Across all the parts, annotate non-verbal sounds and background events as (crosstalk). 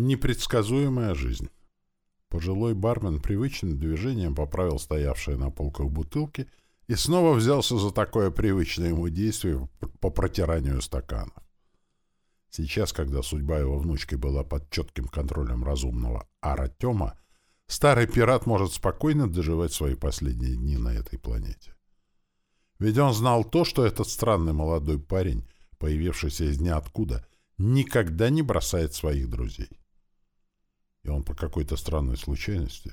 Непредсказуемая жизнь. Пожилой бармен привычным движением поправил стоявшие на полках бутылки и снова взялся за такое привычное ему действие по протиранию стаканов. Сейчас, когда судьба его внучки была под четким контролем разумного Аратема, старый пират может спокойно доживать свои последние дни на этой планете. Ведь он знал то, что этот странный молодой парень, появившийся из ниоткуда, никогда не бросает своих друзей. И он по какой-то странной случайности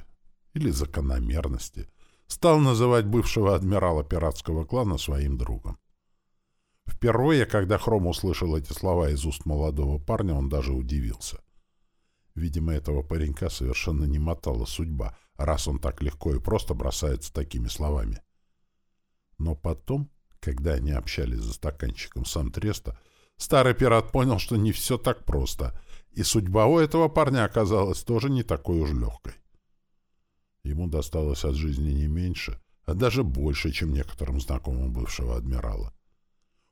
или закономерности стал называть бывшего адмирала пиратского клана своим другом. Впервые, когда Хром услышал эти слова из уст молодого парня, он даже удивился. Видимо, этого паренька совершенно не мотала судьба, раз он так легко и просто бросается такими словами. Но потом, когда они общались за стаканчиком сам Треста, старый пират понял, что не все так просто, и судьба у этого парня оказалась тоже не такой уж легкой. Ему досталось от жизни не меньше, а даже больше, чем некоторым знакомым бывшего адмирала.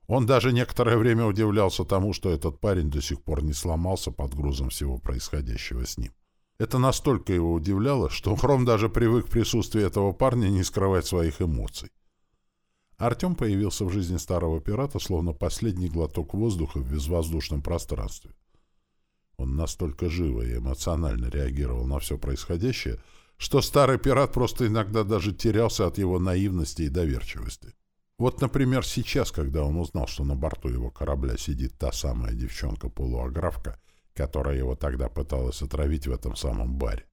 Он даже некоторое время удивлялся тому, что этот парень до сих пор не сломался под грузом всего происходящего с ним. Это настолько его удивляло, что Хром даже привык в присутствии этого парня не скрывать своих эмоций. Артем появился в жизни старого пирата, словно последний глоток воздуха в безвоздушном пространстве. Он настолько живо и эмоционально реагировал на все происходящее, что старый пират просто иногда даже терялся от его наивности и доверчивости. Вот, например, сейчас, когда он узнал, что на борту его корабля сидит та самая девчонка-полуаграфка, которая его тогда пыталась отравить в этом самом баре.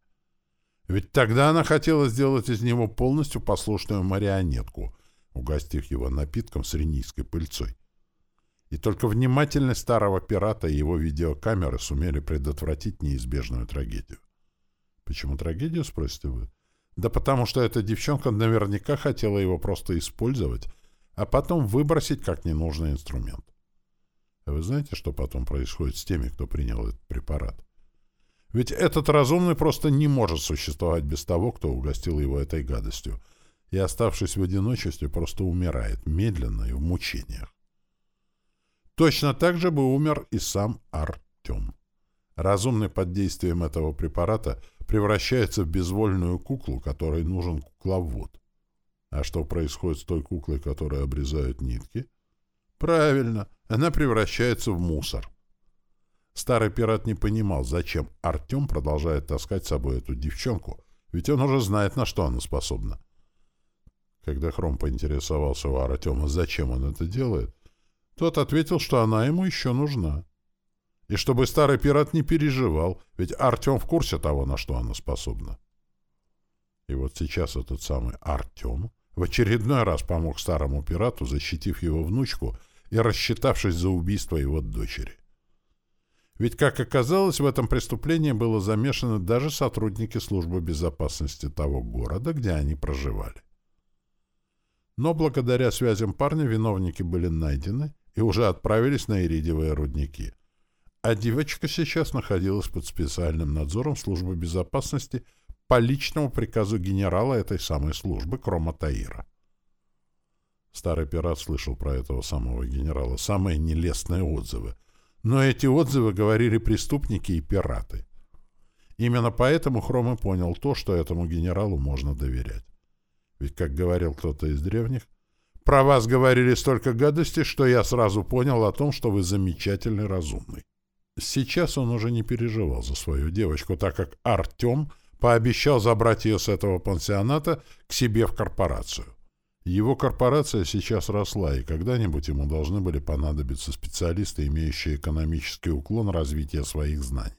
Ведь тогда она хотела сделать из него полностью послушную марионетку, угостив его напитком с ренийской пыльцой. И только внимательность старого пирата и его видеокамеры сумели предотвратить неизбежную трагедию. Почему трагедию, спросите вы? Да потому что эта девчонка наверняка хотела его просто использовать, а потом выбросить как ненужный инструмент. А вы знаете, что потом происходит с теми, кто принял этот препарат? Ведь этот разумный просто не может существовать без того, кто угостил его этой гадостью, и, оставшись в одиночестве, просто умирает, медленно и в мучениях. Точно так же бы умер и сам Артем. Разумный под действием этого препарата превращается в безвольную куклу, которой нужен кукловод. А что происходит с той куклой, которая обрезают нитки? Правильно, она превращается в мусор. Старый пират не понимал, зачем Артем продолжает таскать с собой эту девчонку, ведь он уже знает, на что она способна. Когда Хром поинтересовался у Артема, зачем он это делает, тот ответил, что она ему еще нужна. И чтобы старый пират не переживал, ведь Артем в курсе того, на что она способна. И вот сейчас этот самый Артем в очередной раз помог старому пирату, защитив его внучку и рассчитавшись за убийство его дочери. Ведь, как оказалось, в этом преступлении было замешано даже сотрудники службы безопасности того города, где они проживали. Но благодаря связям парня виновники были найдены и уже отправились на иридиевые рудники. А девочка сейчас находилась под специальным надзором службы безопасности – по личному приказу генерала этой самой службы Крома Таира. Старый пират слышал про этого самого генерала самые нелестные отзывы. Но эти отзывы говорили преступники и пираты. Именно поэтому Хром и понял то, что этому генералу можно доверять. Ведь, как говорил кто-то из древних, «Про вас говорили столько гадости, что я сразу понял о том, что вы замечательный разумный». Сейчас он уже не переживал за свою девочку, так как Артем пообещал забрать ее с этого пансионата к себе в корпорацию. Его корпорация сейчас росла, и когда-нибудь ему должны были понадобиться специалисты, имеющие экономический уклон развития своих знаний.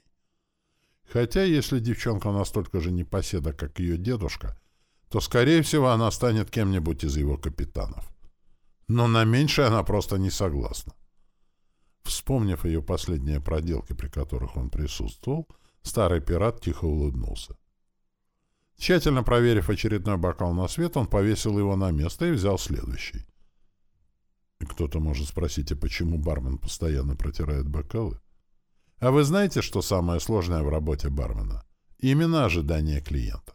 Хотя, если девчонка настолько же непоседа, как ее дедушка, то, скорее всего, она станет кем-нибудь из его капитанов. Но на меньшее она просто не согласна. Вспомнив ее последние проделки, при которых он присутствовал, старый пират тихо улыбнулся. Тщательно проверив очередной бокал на свет, он повесил его на место и взял следующий. Кто-то может спросить, а почему бармен постоянно протирает бокалы? А вы знаете, что самое сложное в работе бармена? Именно ожидание клиента.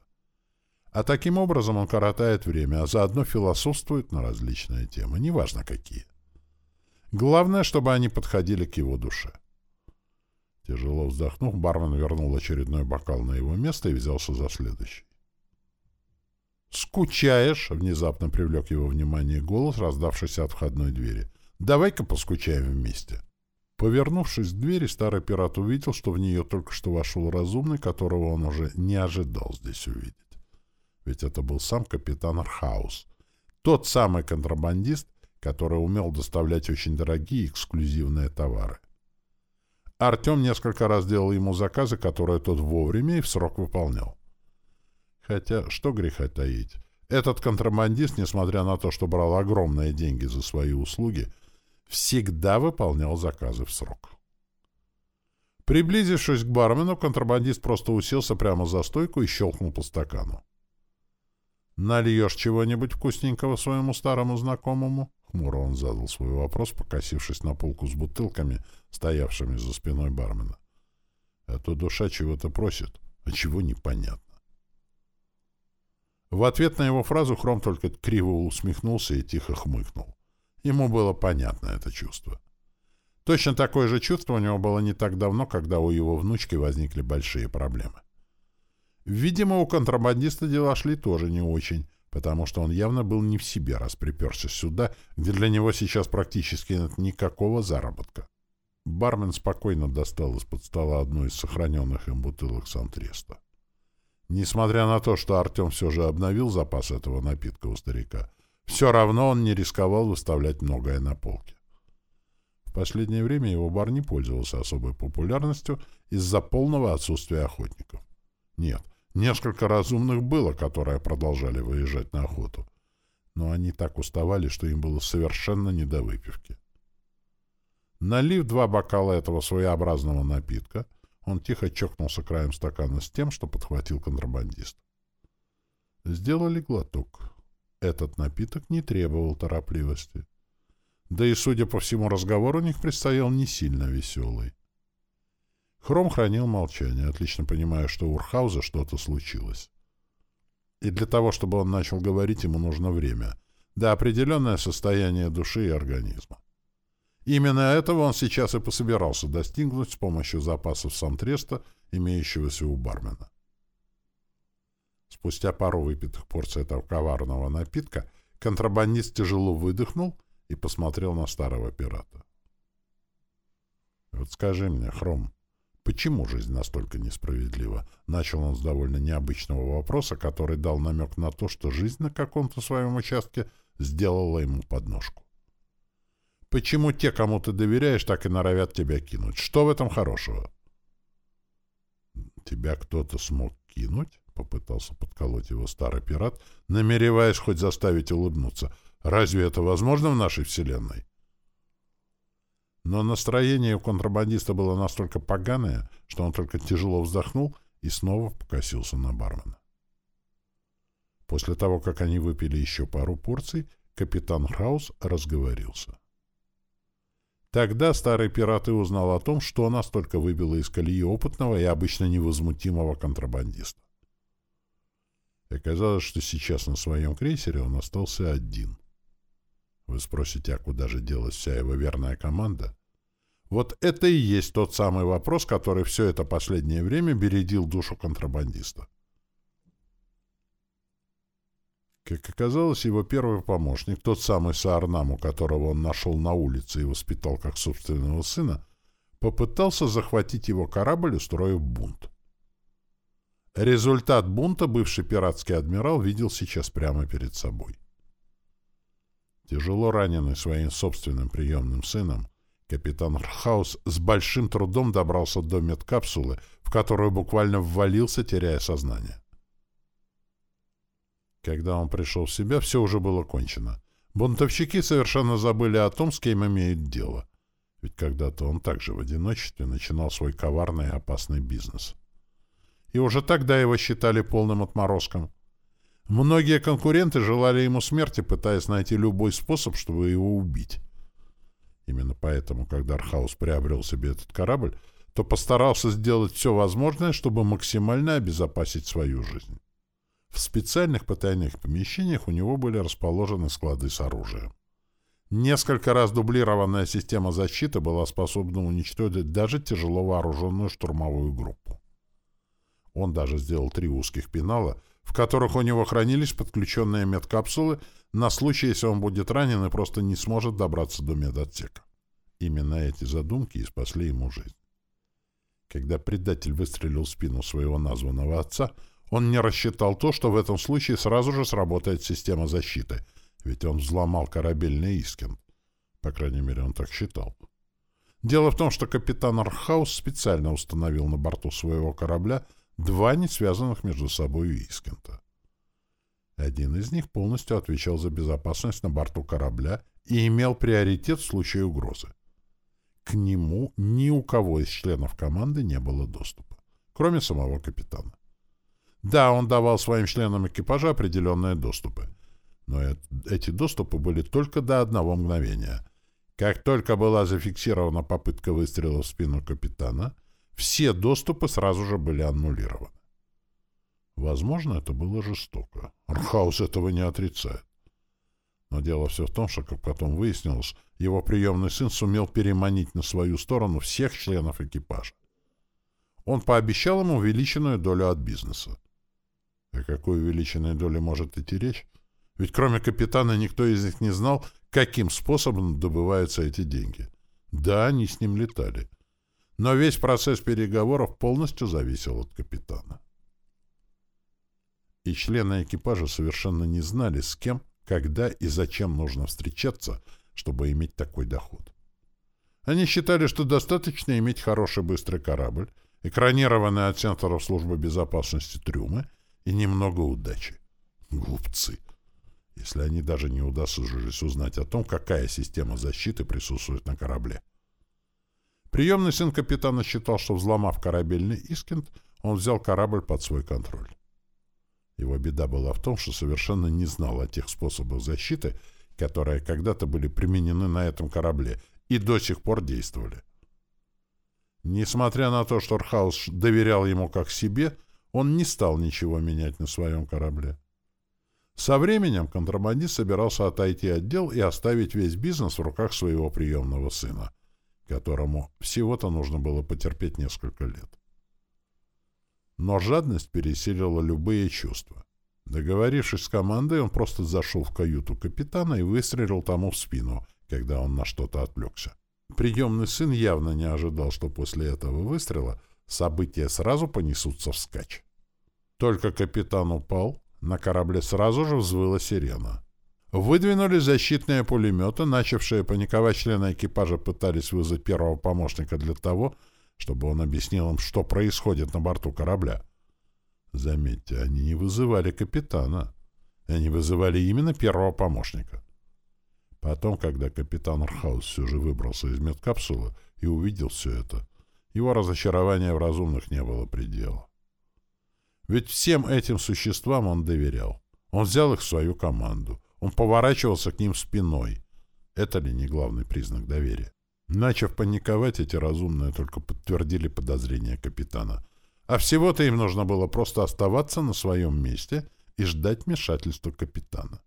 А таким образом он коротает время, а заодно философствует на различные темы, неважно какие. Главное, чтобы они подходили к его душе. Тяжело вздохнув, бармен вернул очередной бокал на его место и взялся за следующий. «Скучаешь?» — внезапно привлек его внимание голос, раздавшийся от входной двери. «Давай-ка поскучаем вместе». Повернувшись к двери, старый пират увидел, что в нее только что вошел разумный, которого он уже не ожидал здесь увидеть. Ведь это был сам капитан Архаус. Тот самый контрабандист, который умел доставлять очень дорогие эксклюзивные товары. Артем несколько раз делал ему заказы, которые тот вовремя и в срок выполнял. Хотя, что греха таить, этот контрабандист, несмотря на то, что брал огромные деньги за свои услуги, всегда выполнял заказы в срок. Приблизившись к бармену, контрабандист просто уселся прямо за стойку и щелкнул по стакану. «Нальешь чего-нибудь вкусненького своему старому знакомому?» Хмуро он задал свой вопрос, покосившись на полку с бутылками, стоявшими за спиной бармена. «А то душа чего-то просит, а чего непонятно». В ответ на его фразу Хром только криво усмехнулся и тихо хмыкнул. Ему было понятно это чувство. Точно такое же чувство у него было не так давно, когда у его внучки возникли большие проблемы. Видимо, у контрабандиста дела шли тоже не очень, потому что он явно был не в себе, раз приперся сюда, где для него сейчас практически нет никакого заработка. Бармен спокойно достал из-под стола одну из сохраненных им бутылок Сантреста. Несмотря на то, что Артем все же обновил запас этого напитка у старика, все равно он не рисковал выставлять многое на полке. В последнее время его бар не пользовался особой популярностью из-за полного отсутствия охотников. Нет, несколько разумных было, которые продолжали выезжать на охоту, но они так уставали, что им было совершенно не до выпивки. Налив два бокала этого своеобразного напитка, он тихо чокнулся краем стакана с тем, что подхватил контрабандист. Сделали глоток. Этот напиток не требовал торопливости. Да и, судя по всему, разговор у них предстоял не сильно веселый. Хром хранил молчание, отлично понимая, что у Урхауза что-то случилось. И для того, чтобы он начал говорить, ему нужно время, да определенное состояние души и организма. Именно этого он сейчас и пособирался достигнуть с помощью запасов самтреста, имеющегося у бармена. Спустя пару выпитых порций этого коварного напитка контрабандист тяжело выдохнул и посмотрел на старого пирата. «Вот скажи мне, Хром, почему жизнь настолько несправедлива?» Начал он с довольно необычного вопроса, который дал намек на то, что жизнь на каком-то своем участке сделала ему подножку. Почему те, кому ты доверяешь, так и норовят тебя кинуть? Что в этом хорошего? Тебя кто-то смог кинуть? Попытался подколоть его старый пират, намереваясь хоть заставить улыбнуться. Разве это возможно в нашей вселенной? Но настроение у контрабандиста было настолько поганое, что он только тяжело вздохнул и снова покосился на бармена. После того, как они выпили еще пару порций, капитан Хаус разговорился. Тогда старый пират и узнал о том, что настолько выбило из колеи опытного и обычно невозмутимого контрабандиста. И оказалось, что сейчас на своем крейсере он остался один. Вы спросите, а куда же делась вся его верная команда? Вот это и есть тот самый вопрос, который все это последнее время бередил душу контрабандиста. Как оказалось, его первый помощник, тот самый Саарнаму, которого он нашел на улице и воспитал как собственного сына, попытался захватить его корабль, устроив бунт. Результат бунта бывший пиратский адмирал видел сейчас прямо перед собой. Тяжело раненый своим собственным приемным сыном, капитан Рхаус с большим трудом добрался до медкапсулы, в которую буквально ввалился, теряя сознание. Когда он пришел в себя, все уже было кончено. Бунтовщики совершенно забыли о том, с кем имеют дело. Ведь когда-то он также в одиночестве начинал свой коварный и опасный бизнес. И уже тогда его считали полным отморозком. Многие конкуренты желали ему смерти, пытаясь найти любой способ, чтобы его убить. Именно поэтому, когда Архаус приобрел себе этот корабль, то постарался сделать все возможное, чтобы максимально обезопасить свою жизнь. В специальных потайных помещениях у него были расположены склады с оружием. Несколько раз дублированная система защиты была способна уничтожить даже тяжело вооруженную штурмовую группу. Он даже сделал три узких пенала, в которых у него хранились подключенные медкапсулы на случай, если он будет ранен и просто не сможет добраться до медотсека. Именно эти задумки и спасли ему жизнь. Когда предатель выстрелил в спину своего названного отца, он не рассчитал то, что в этом случае сразу же сработает система защиты — ведь он взломал корабельный искин. По крайней мере, он так считал. Дело в том, что капитан Архаус специально установил на борту своего корабля два не связанных между собой искина. Один из них полностью отвечал за безопасность на борту корабля и имел приоритет в случае угрозы. К нему ни у кого из членов команды не было доступа, кроме самого капитана. Да, он давал своим членам экипажа определенные доступы, но эти доступы были только до одного мгновения. Как только была зафиксирована попытка выстрела в спину капитана, все доступы сразу же были аннулированы. Возможно, это было жестоко. Архаус этого не отрицает. Но дело все в том, что, как потом выяснилось, его приемный сын сумел переманить на свою сторону всех членов экипажа. Он пообещал ему увеличенную долю от бизнеса. О какой увеличенной доле может идти речь? Ведь кроме капитана никто из них не знал, каким способом добываются эти деньги. Да, они с ним летали. Но весь процесс переговоров полностью зависел от капитана. И члены экипажа совершенно не знали, с кем, когда и зачем нужно встречаться, чтобы иметь такой доход. Они считали, что достаточно иметь хороший быстрый корабль, экранированный от центров службы безопасности трюмы и немного удачи. Глупцы если они даже не удосужились узнать о том, какая система защиты присутствует на корабле. Приемный сын капитана считал, что, взломав корабельный Искент, он взял корабль под свой контроль. Его беда была в том, что совершенно не знал о тех способах защиты, которые когда-то были применены на этом корабле и до сих пор действовали. Несмотря на то, что Рхаус доверял ему как себе, он не стал ничего менять на своем корабле. Со временем контрабандист собирался отойти от дел и оставить весь бизнес в руках своего приемного сына, которому всего-то нужно было потерпеть несколько лет. Но жадность пересилила любые чувства. Договорившись с командой, он просто зашел в каюту капитана и выстрелил тому в спину, когда он на что-то отвлекся. Приемный сын явно не ожидал, что после этого выстрела события сразу понесутся вскачь. Только капитан упал, на корабле сразу же взвыла сирена. Выдвинули защитные пулеметы, начавшие паниковать члены экипажа пытались вызвать первого помощника для того, чтобы он объяснил им, что происходит на борту корабля. Заметьте, они не вызывали капитана. Они вызывали именно первого помощника. Потом, когда капитан Архаус все же выбрался из медкапсулы и увидел все это, его разочарования в разумных не было предела. Ведь всем этим существам он доверял. Он взял их в свою команду. Он поворачивался к ним спиной. Это ли не главный признак доверия? Начав паниковать, эти разумные только подтвердили подозрения капитана. А всего-то им нужно было просто оставаться на своем месте и ждать вмешательства капитана.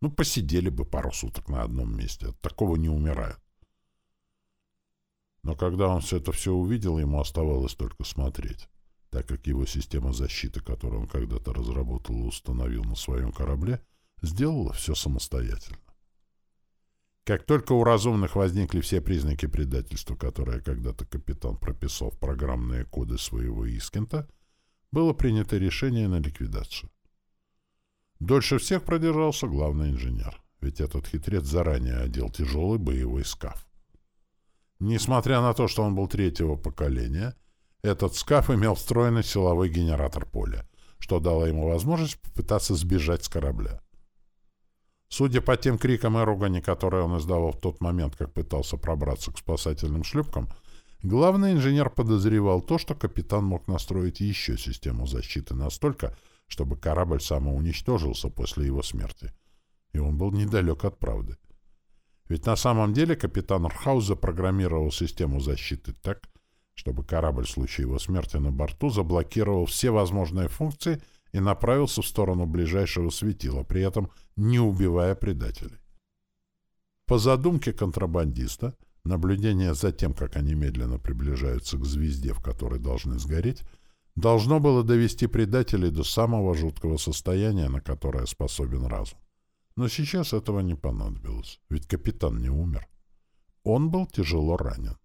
Ну, посидели бы пару суток на одном месте. От такого не умирают. Но когда он все это все увидел, ему оставалось только смотреть так как его система защиты, которую он когда-то разработал и установил на своем корабле, сделала все самостоятельно. Как только у разумных возникли все признаки предательства, которые когда-то капитан прописал в программные коды своего Искента, было принято решение на ликвидацию. Дольше всех продержался главный инженер, ведь этот хитрец заранее одел тяжелый боевой скаф. Несмотря на то, что он был третьего поколения — этот скаф имел встроенный силовой генератор поля, что дало ему возможность попытаться сбежать с корабля. Судя по тем крикам и ругани, которые он издавал в тот момент, как пытался пробраться к спасательным шлюпкам, главный инженер подозревал то, что капитан мог настроить еще систему защиты настолько, чтобы корабль самоуничтожился после его смерти. И он был недалек от правды. Ведь на самом деле капитан Архаус запрограммировал систему защиты так, чтобы корабль в случае его смерти на борту заблокировал все возможные функции и направился в сторону ближайшего светила, при этом не убивая предателей. По задумке контрабандиста, наблюдение за тем, как они медленно приближаются к звезде, в которой должны сгореть, должно было довести предателей до самого жуткого состояния, на которое способен разум. Но сейчас этого не понадобилось, ведь капитан не умер. Он был тяжело ранен.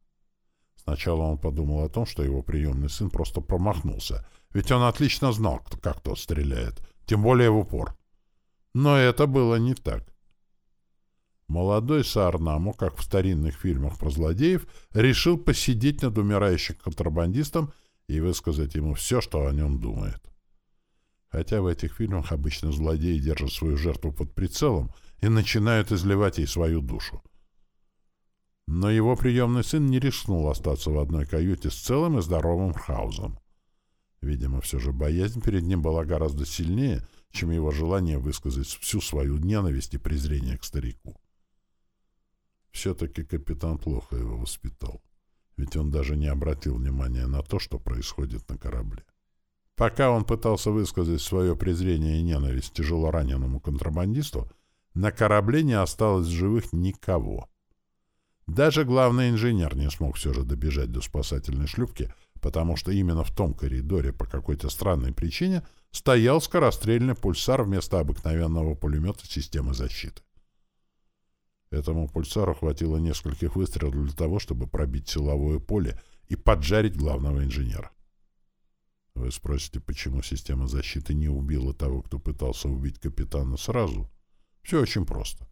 Сначала он подумал о том, что его приемный сын просто промахнулся, ведь он отлично знал, как тот стреляет, тем более в упор. Но это было не так. Молодой Саарнаму, как в старинных фильмах про злодеев, решил посидеть над умирающим контрабандистом и высказать ему все, что о нем думает. Хотя в этих фильмах обычно злодеи держат свою жертву под прицелом и начинают изливать ей свою душу. Но его приемный сын не рискнул остаться в одной каюте с целым и здоровым Хаузом. Видимо, все же боязнь перед ним была гораздо сильнее, чем его желание высказать всю свою ненависть и презрение к старику. Все-таки капитан плохо его воспитал, ведь он даже не обратил внимания на то, что происходит на корабле. Пока он пытался высказать свое презрение и ненависть тяжело раненому контрабандисту, на корабле не осталось живых никого — даже главный инженер не смог все же добежать до спасательной шлюпки, потому что именно в том коридоре по какой-то странной причине стоял скорострельный пульсар вместо обыкновенного пулемета системы защиты. Этому пульсару хватило нескольких выстрелов для того, чтобы пробить силовое поле и поджарить главного инженера. Вы спросите, почему система защиты не убила того, кто пытался убить капитана сразу? Все очень просто.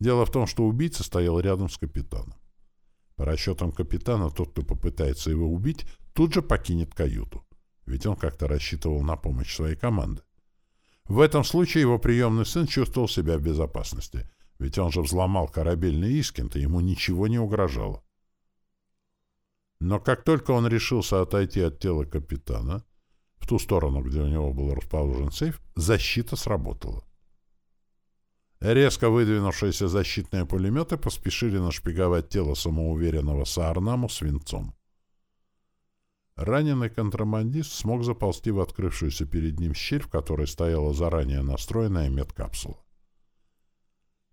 Дело в том, что убийца стоял рядом с капитаном. По расчетам капитана, тот, кто попытается его убить, тут же покинет каюту, ведь он как-то рассчитывал на помощь своей команды. В этом случае его приемный сын чувствовал себя в безопасности, ведь он же взломал корабельный Искент, и ему ничего не угрожало. Но как только он решился отойти от тела капитана, в ту сторону, где у него был расположен сейф, защита сработала. Резко выдвинувшиеся защитные пулеметы поспешили нашпиговать тело самоуверенного Саарнаму свинцом. Раненый контрабандист смог заползти в открывшуюся перед ним щель, в которой стояла заранее настроенная медкапсула.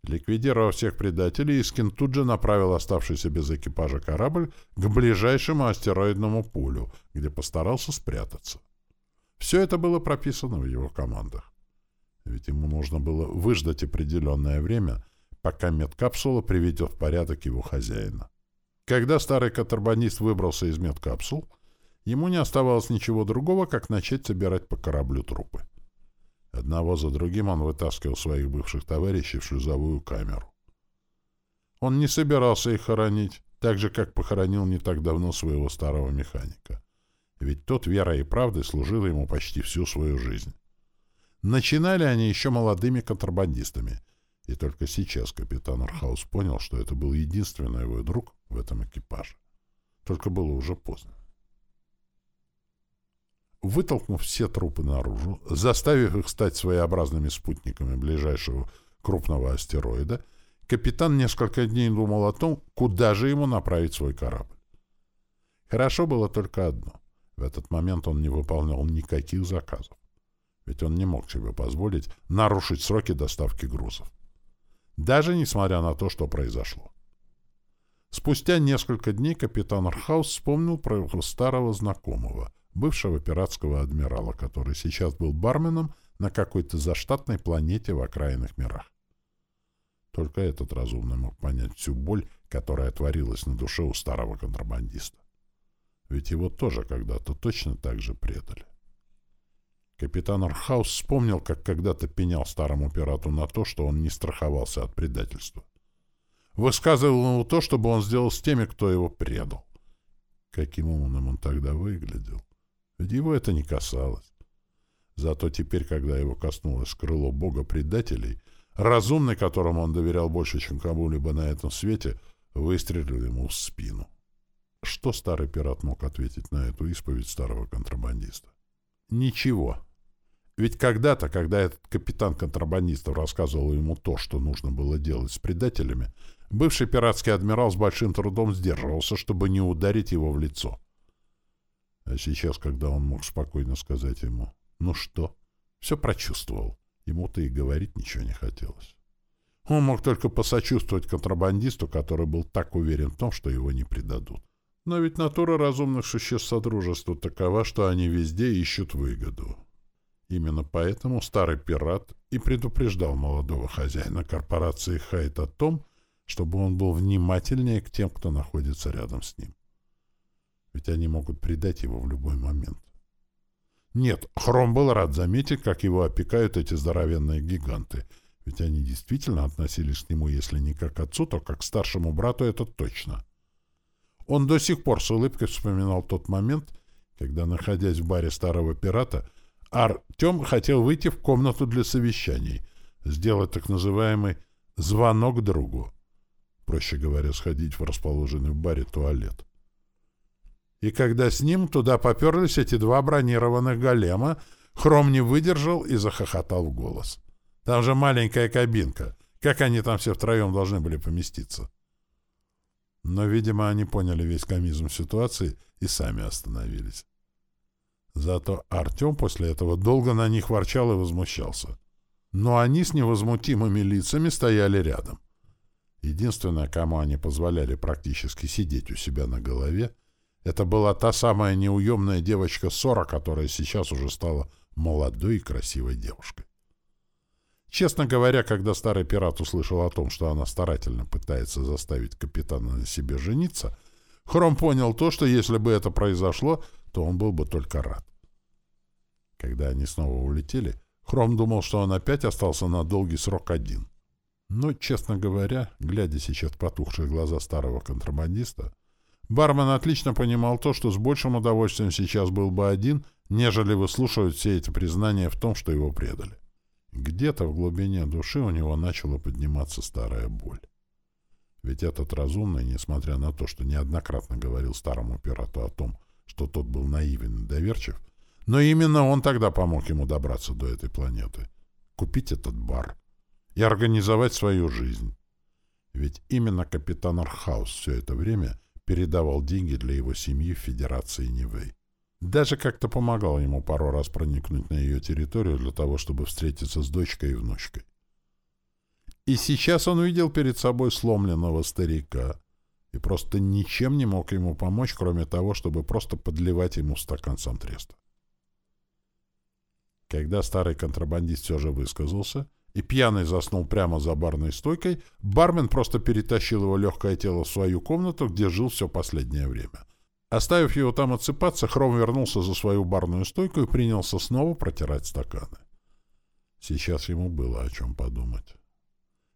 Ликвидировав всех предателей, Искин тут же направил оставшийся без экипажа корабль к ближайшему астероидному пулю, где постарался спрятаться. Все это было прописано в его командах. Ведь ему нужно было выждать определенное время, пока медкапсула приведет в порядок его хозяина. Когда старый контрабандист выбрался из медкапсул, ему не оставалось ничего другого, как начать собирать по кораблю трупы. Одного за другим он вытаскивал своих бывших товарищей в шлюзовую камеру. Он не собирался их хоронить, так же, как похоронил не так давно своего старого механика. Ведь тот верой и правдой служил ему почти всю свою жизнь. Начинали они еще молодыми контрабандистами. И только сейчас капитан Архаус понял, что это был единственный его друг в этом экипаже. Только было уже поздно. Вытолкнув все трупы наружу, заставив их стать своеобразными спутниками ближайшего крупного астероида, капитан несколько дней думал о том, куда же ему направить свой корабль. Хорошо было только одно. В этот момент он не выполнял никаких заказов ведь он не мог себе позволить нарушить сроки доставки грузов. Даже несмотря на то, что произошло. Спустя несколько дней капитан Архаус вспомнил про старого знакомого, бывшего пиратского адмирала, который сейчас был барменом на какой-то заштатной планете в окраинных мирах. Только этот разумный мог понять всю боль, которая творилась на душе у старого контрабандиста. Ведь его тоже когда-то точно так же предали. Капитан Архаус вспомнил, как когда-то пенял старому пирату на то, что он не страховался от предательства. Высказывал ему то, чтобы он сделал с теми, кто его предал. Каким умным он тогда выглядел. Ведь его это не касалось. Зато теперь, когда его коснулось крыло бога предателей, разумный, которому он доверял больше, чем кому-либо на этом свете, выстрелил ему в спину. Что старый пират мог ответить на эту исповедь старого контрабандиста? Ничего. Ведь когда-то, когда этот капитан контрабандистов рассказывал ему то, что нужно было делать с предателями, бывший пиратский адмирал с большим трудом сдерживался, чтобы не ударить его в лицо. А сейчас, когда он мог спокойно сказать ему «Ну что?», все прочувствовал. Ему-то и говорить ничего не хотелось. Он мог только посочувствовать контрабандисту, который был так уверен в том, что его не предадут. Но ведь натура разумных существ Содружества такова, что они везде ищут выгоду. Именно поэтому старый пират и предупреждал молодого хозяина корпорации Хайт о том, чтобы он был внимательнее к тем, кто находится рядом с ним. Ведь они могут предать его в любой момент. Нет, Хром был рад заметить, как его опекают эти здоровенные гиганты, ведь они действительно относились к нему, если не как отцу, то как к старшему брату, это точно. Он до сих пор с улыбкой вспоминал тот момент, когда, находясь в баре старого пирата, Артем хотел выйти в комнату для совещаний, сделать так называемый «звонок другу», проще говоря, сходить в расположенный в баре туалет. И когда с ним туда поперлись эти два бронированных голема, Хром не выдержал и захохотал в голос. Там же маленькая кабинка. Как они там все втроем должны были поместиться? Но, видимо, они поняли весь комизм ситуации и сами остановились. Зато Артем после этого долго на них ворчал и возмущался. Но они с невозмутимыми лицами стояли рядом. Единственное, кому они позволяли практически сидеть у себя на голове, это была та самая неуемная девочка Сора, которая сейчас уже стала молодой и красивой девушкой. Честно говоря, когда старый пират услышал о том, что она старательно пытается заставить капитана на себе жениться, Хром понял то, что если бы это произошло, то он был бы только рад. Когда они снова улетели, Хром думал, что он опять остался на долгий срок один. Но, честно говоря, глядя сейчас в потухшие глаза старого контрабандиста, бармен отлично понимал то, что с большим удовольствием сейчас был бы один, нежели выслушивать все эти признания в том, что его предали. Где-то в глубине души у него начала подниматься старая боль. Ведь этот разумный, несмотря на то, что неоднократно говорил старому пирату о том, что тот был наивен и доверчив, но именно он тогда помог ему добраться до этой планеты, купить этот бар и организовать свою жизнь. Ведь именно капитан Архаус все это время передавал деньги для его семьи в Федерации Нивэй. Даже как-то помогал ему пару раз проникнуть на ее территорию для того, чтобы встретиться с дочкой и внучкой. И сейчас он видел перед собой сломленного старика и просто ничем не мог ему помочь, кроме того, чтобы просто подливать ему стакан самтреста. Когда старый контрабандист все же высказался и пьяный заснул прямо за барной стойкой, бармен просто перетащил его легкое тело в свою комнату, где жил все последнее время. Оставив его там отсыпаться, Хром вернулся за свою барную стойку и принялся снова протирать стаканы. Сейчас ему было о чем подумать.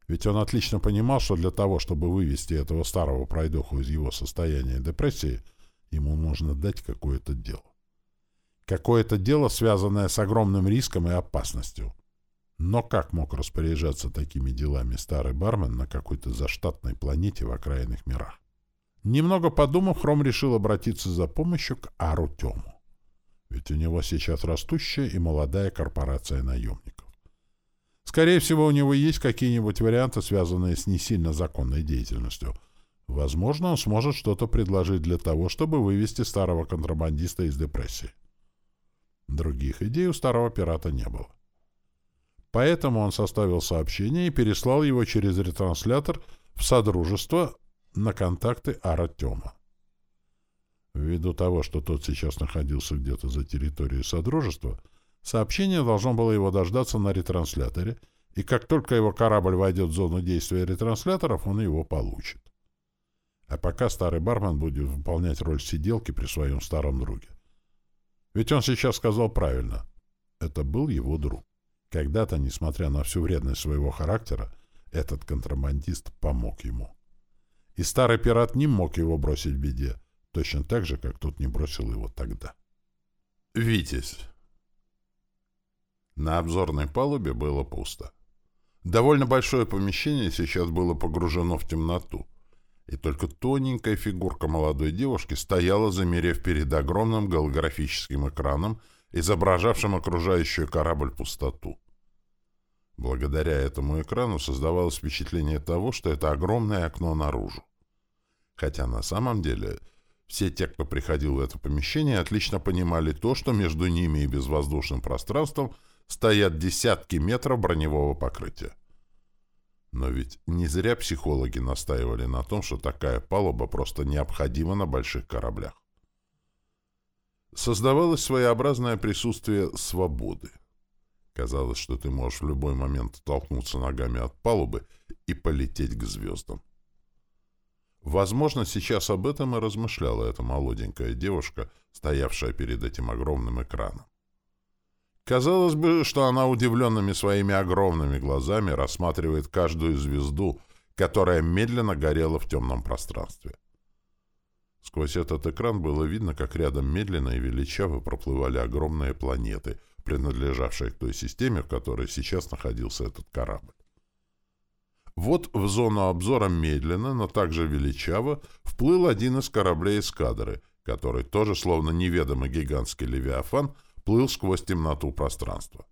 Ведь он отлично понимал, что для того, чтобы вывести этого старого пройдоху из его состояния депрессии, ему нужно дать какое-то дело. Какое-то дело, связанное с огромным риском и опасностью. Но как мог распоряжаться такими делами старый бармен на какой-то заштатной планете в окраинных мирах? Немного подумав, Хром решил обратиться за помощью к Арутему. Ведь у него сейчас растущая и молодая корпорация наемников. Скорее всего, у него есть какие-нибудь варианты, связанные с не сильно законной деятельностью. Возможно, он сможет что-то предложить для того, чтобы вывести старого контрабандиста из депрессии. Других идей у старого пирата не было. Поэтому он составил сообщение и переслал его через ретранслятор в Содружество на контакты Артема. Ввиду того, что тот сейчас находился где-то за территорией Содружества, сообщение должно было его дождаться на ретрансляторе, и как только его корабль войдет в зону действия ретрансляторов, он его получит. А пока старый бармен будет выполнять роль сиделки при своем старом друге. Ведь он сейчас сказал правильно. Это был его друг. Когда-то, несмотря на всю вредность своего характера, этот контрабандист помог ему. И старый пират не мог его бросить в беде, точно так же, как тот не бросил его тогда. «Витязь!» На обзорной палубе было пусто. Довольно большое помещение сейчас было погружено в темноту, и только тоненькая фигурка молодой девушки стояла, замерев перед огромным голографическим экраном, изображавшим окружающую корабль пустоту. Благодаря этому экрану создавалось впечатление того, что это огромное окно наружу. Хотя на самом деле все те, кто приходил в это помещение, отлично понимали то, что между ними и безвоздушным пространством стоят десятки метров броневого покрытия. Но ведь не зря психологи настаивали на том, что такая палуба просто необходима на больших кораблях. Создавалось своеобразное присутствие свободы. Казалось, что ты можешь в любой момент толкнуться ногами от палубы и полететь к звездам. Возможно, сейчас об этом и размышляла эта молоденькая девушка, стоявшая перед этим огромным экраном. Казалось бы, что она удивленными своими огромными глазами рассматривает каждую звезду, которая медленно горела в темном пространстве. Сквозь этот экран было видно, как рядом медленно и величаво проплывали огромные планеты, принадлежавшие к той системе, в которой сейчас находился этот корабль. Вот в зону обзора медленно, но также величаво вплыл один из кораблей эскадры, который тоже, словно неведомый гигантский левиафан, плыл сквозь темноту пространства.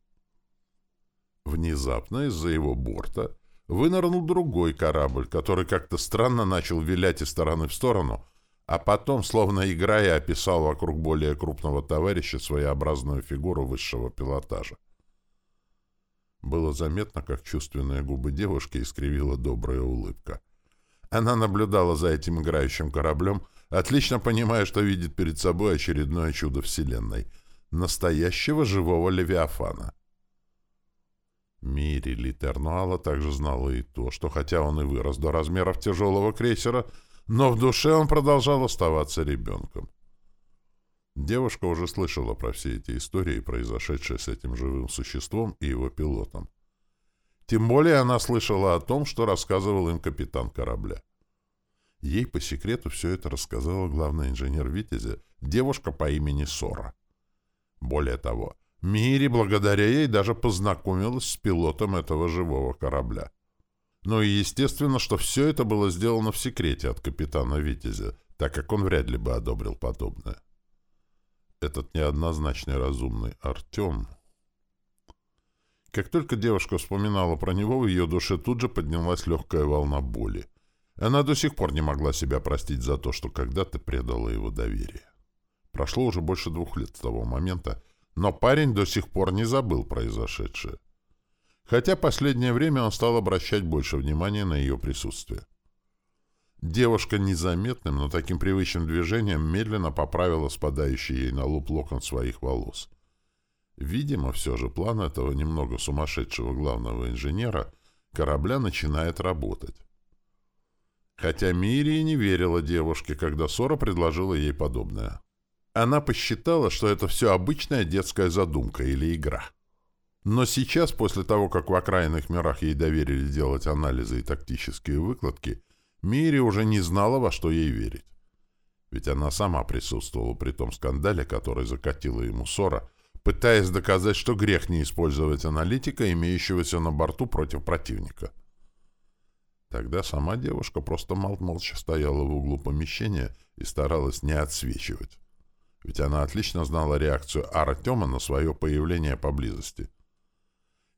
Внезапно из-за его борта вынырнул другой корабль, который как-то странно начал вилять из стороны в сторону, а потом, словно играя, описал вокруг более крупного товарища своеобразную фигуру высшего пилотажа. Было заметно, как чувственные губы девушки искривила добрая улыбка. Она наблюдала за этим играющим кораблем, отлично понимая, что видит перед собой очередное чудо Вселенной — настоящего живого Левиафана. Мири Литернуала также знала и то, что хотя он и вырос до размеров тяжелого крейсера, но в душе он продолжал оставаться ребенком. Девушка уже слышала про все эти истории, произошедшие с этим живым существом и его пилотом. Тем более она слышала о том, что рассказывал им капитан корабля. Ей по секрету все это рассказала главный инженер «Витязя», девушка по имени Сора. Более того, Мири благодаря ей даже познакомилась с пилотом этого живого корабля. Ну и естественно, что все это было сделано в секрете от капитана Витязя, так как он вряд ли бы одобрил подобное. Этот неоднозначный разумный Артем... Как только девушка вспоминала про него, в ее душе тут же поднялась легкая волна боли. Она до сих пор не могла себя простить за то, что когда-то предала его доверие. Прошло уже больше двух лет с того момента, но парень до сих пор не забыл произошедшее. Хотя последнее время он стал обращать больше внимания на ее присутствие. Девушка незаметным, но таким привычным движением медленно поправила спадающий ей на лоб локон своих волос. Видимо, все же план этого немного сумасшедшего главного инженера корабля начинает работать. Хотя Мири не верила девушке, когда Сора предложила ей подобное. Она посчитала, что это все обычная детская задумка или игра. Но сейчас, после того, как в окраинных мирах ей доверили делать анализы и тактические выкладки, Мири уже не знала, во что ей верить. Ведь она сама присутствовала при том скандале, который закатила ему ссора, пытаясь доказать, что грех не использовать аналитика, имеющегося на борту против противника. Тогда сама девушка просто мол молча стояла в углу помещения и старалась не отсвечивать ведь она отлично знала реакцию Артема на свое появление поблизости.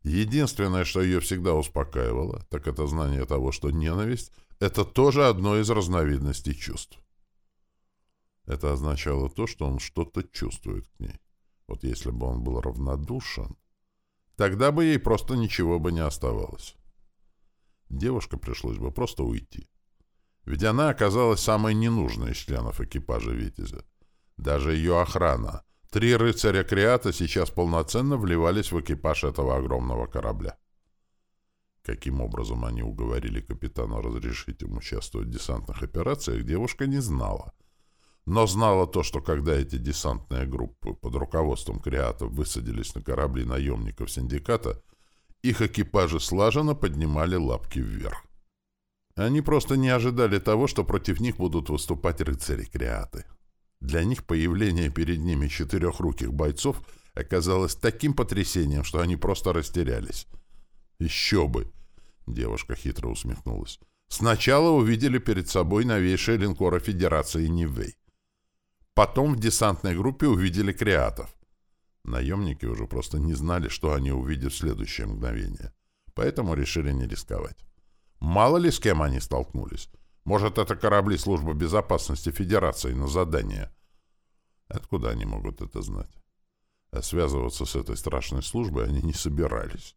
Единственное, что ее всегда успокаивало, так это знание того, что ненависть — это тоже одно из разновидностей чувств. Это означало то, что он что-то чувствует к ней. Вот если бы он был равнодушен, тогда бы ей просто ничего бы не оставалось. Девушка пришлось бы просто уйти. Ведь она оказалась самой ненужной из членов экипажа «Витязя». Даже ее охрана. Три рыцаря Криата сейчас полноценно вливались в экипаж этого огромного корабля. Каким образом они уговорили капитана разрешить им участвовать в десантных операциях, девушка не знала. Но знала то, что когда эти десантные группы под руководством Криата высадились на корабли наемников синдиката, их экипажи слаженно поднимали лапки вверх. Они просто не ожидали того, что против них будут выступать рыцари Криаты. Для них появление перед ними четырехруких бойцов оказалось таким потрясением, что они просто растерялись. «Еще бы!» — девушка хитро усмехнулась. «Сначала увидели перед собой новейшие линкоры Федерации Нивэй. Потом в десантной группе увидели креатов. Наемники уже просто не знали, что они увидят в следующее мгновение, поэтому решили не рисковать. Мало ли с кем они столкнулись. Может, это корабли службы безопасности Федерации на задание. Откуда они могут это знать? А связываться с этой страшной службой они не собирались.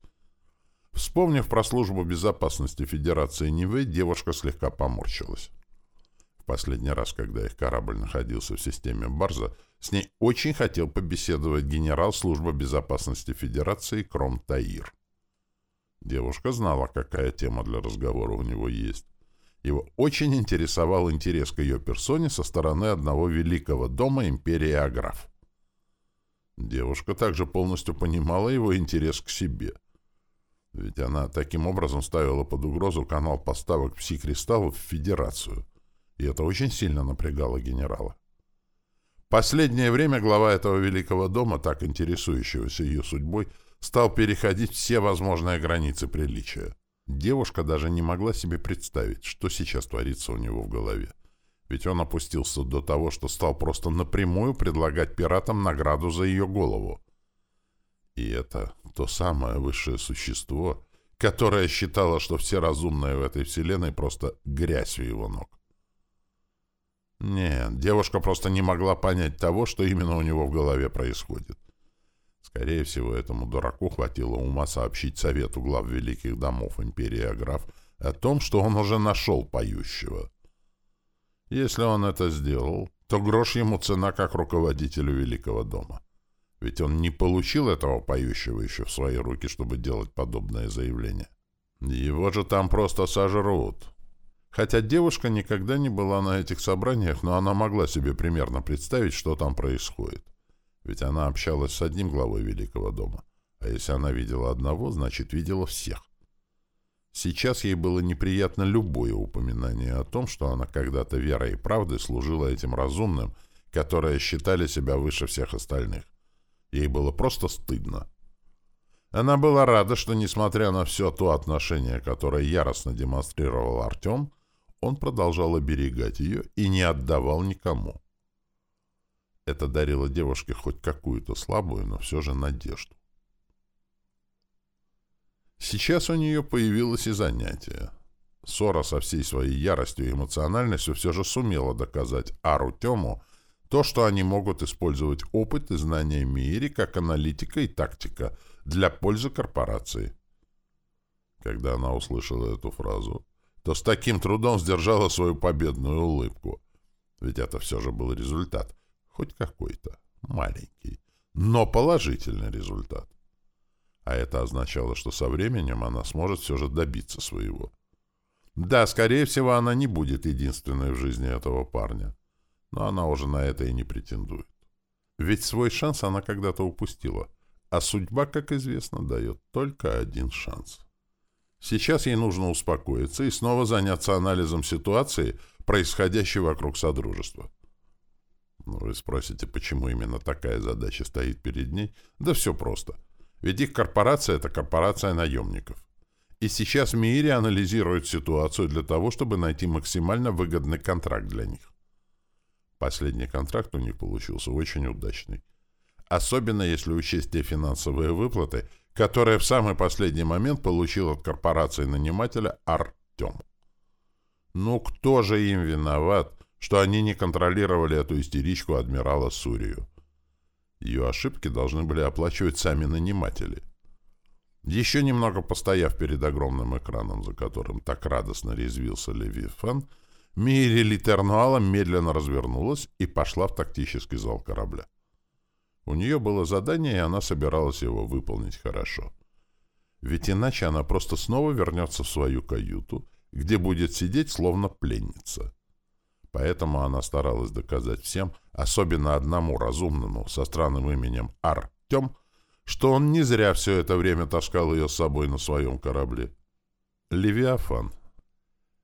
Вспомнив про службу безопасности Федерации Нивы, девушка слегка поморщилась. В последний раз, когда их корабль находился в системе Барза, с ней очень хотел побеседовать генерал службы безопасности Федерации Кром Таир. Девушка знала, какая тема для разговора у него есть. Его очень интересовал интерес к ее персоне со стороны одного великого дома империи Аграф. Девушка также полностью понимала его интерес к себе. Ведь она таким образом ставила под угрозу канал поставок пси-кристаллов в Федерацию. И это очень сильно напрягало генерала. Последнее время глава этого великого дома, так интересующегося ее судьбой, стал переходить все возможные границы приличия. Девушка даже не могла себе представить, что сейчас творится у него в голове. Ведь он опустился до того, что стал просто напрямую предлагать пиратам награду за ее голову. И это то самое высшее существо, которое считало, что все разумные в этой вселенной просто грязь у его ног. Нет, девушка просто не могла понять того, что именно у него в голове происходит. Скорее всего, этому дураку хватило ума сообщить совету глав великих домов империи Аграф о том, что он уже нашел поющего. Если он это сделал, то грош ему цена как руководителю великого дома. Ведь он не получил этого поющего еще в свои руки, чтобы делать подобное заявление. Его же там просто сожрут. Хотя девушка никогда не была на этих собраниях, но она могла себе примерно представить, что там происходит. Ведь она общалась с одним главой Великого дома. А если она видела одного, значит, видела всех. Сейчас ей было неприятно любое упоминание о том, что она когда-то верой и правдой служила этим разумным, которые считали себя выше всех остальных. Ей было просто стыдно. Она была рада, что, несмотря на все то отношение, которое яростно демонстрировал Артем, он продолжал оберегать ее и не отдавал никому. Это дарило девушке хоть какую-то слабую, но все же надежду. Сейчас у нее появилось и занятие. Сора со всей своей яростью и эмоциональностью все же сумела доказать Ару Тему то, что они могут использовать опыт и знания Миири как аналитика и тактика для пользы корпорации. Когда она услышала эту фразу, то с таким трудом сдержала свою победную улыбку. Ведь это все же был результат. Хоть какой-то. Маленький. Но положительный результат. А это означало, что со временем она сможет все же добиться своего. Да, скорее всего, она не будет единственной в жизни этого парня. Но она уже на это и не претендует. Ведь свой шанс она когда-то упустила. А судьба, как известно, дает только один шанс. Сейчас ей нужно успокоиться и снова заняться анализом ситуации, происходящей вокруг Содружества. Ну, вы спросите, почему именно такая задача стоит перед ней? Да все просто. Ведь их корпорация — это корпорация наемников. И сейчас в мире анализируют ситуацию для того, чтобы найти максимально выгодный контракт для них. Последний контракт у них получился очень удачный. Особенно если учесть те финансовые выплаты, которые в самый последний момент получил от корпорации нанимателя Артем. Ну кто же им виноват, что они не контролировали эту истеричку адмирала Сурию? Ее ошибки должны были оплачивать сами наниматели. Еще немного постояв перед огромным экраном, за которым так радостно резвился Левифан, Мири Литернуала медленно развернулась и пошла в тактический зал корабля. У нее было задание, и она собиралась его выполнить хорошо. Ведь иначе она просто снова вернется в свою каюту, где будет сидеть словно пленница. Поэтому она старалась доказать всем, особенно одному разумному со странным именем Артем, что он не зря все это время таскал ее с собой на своем корабле. Левиафан.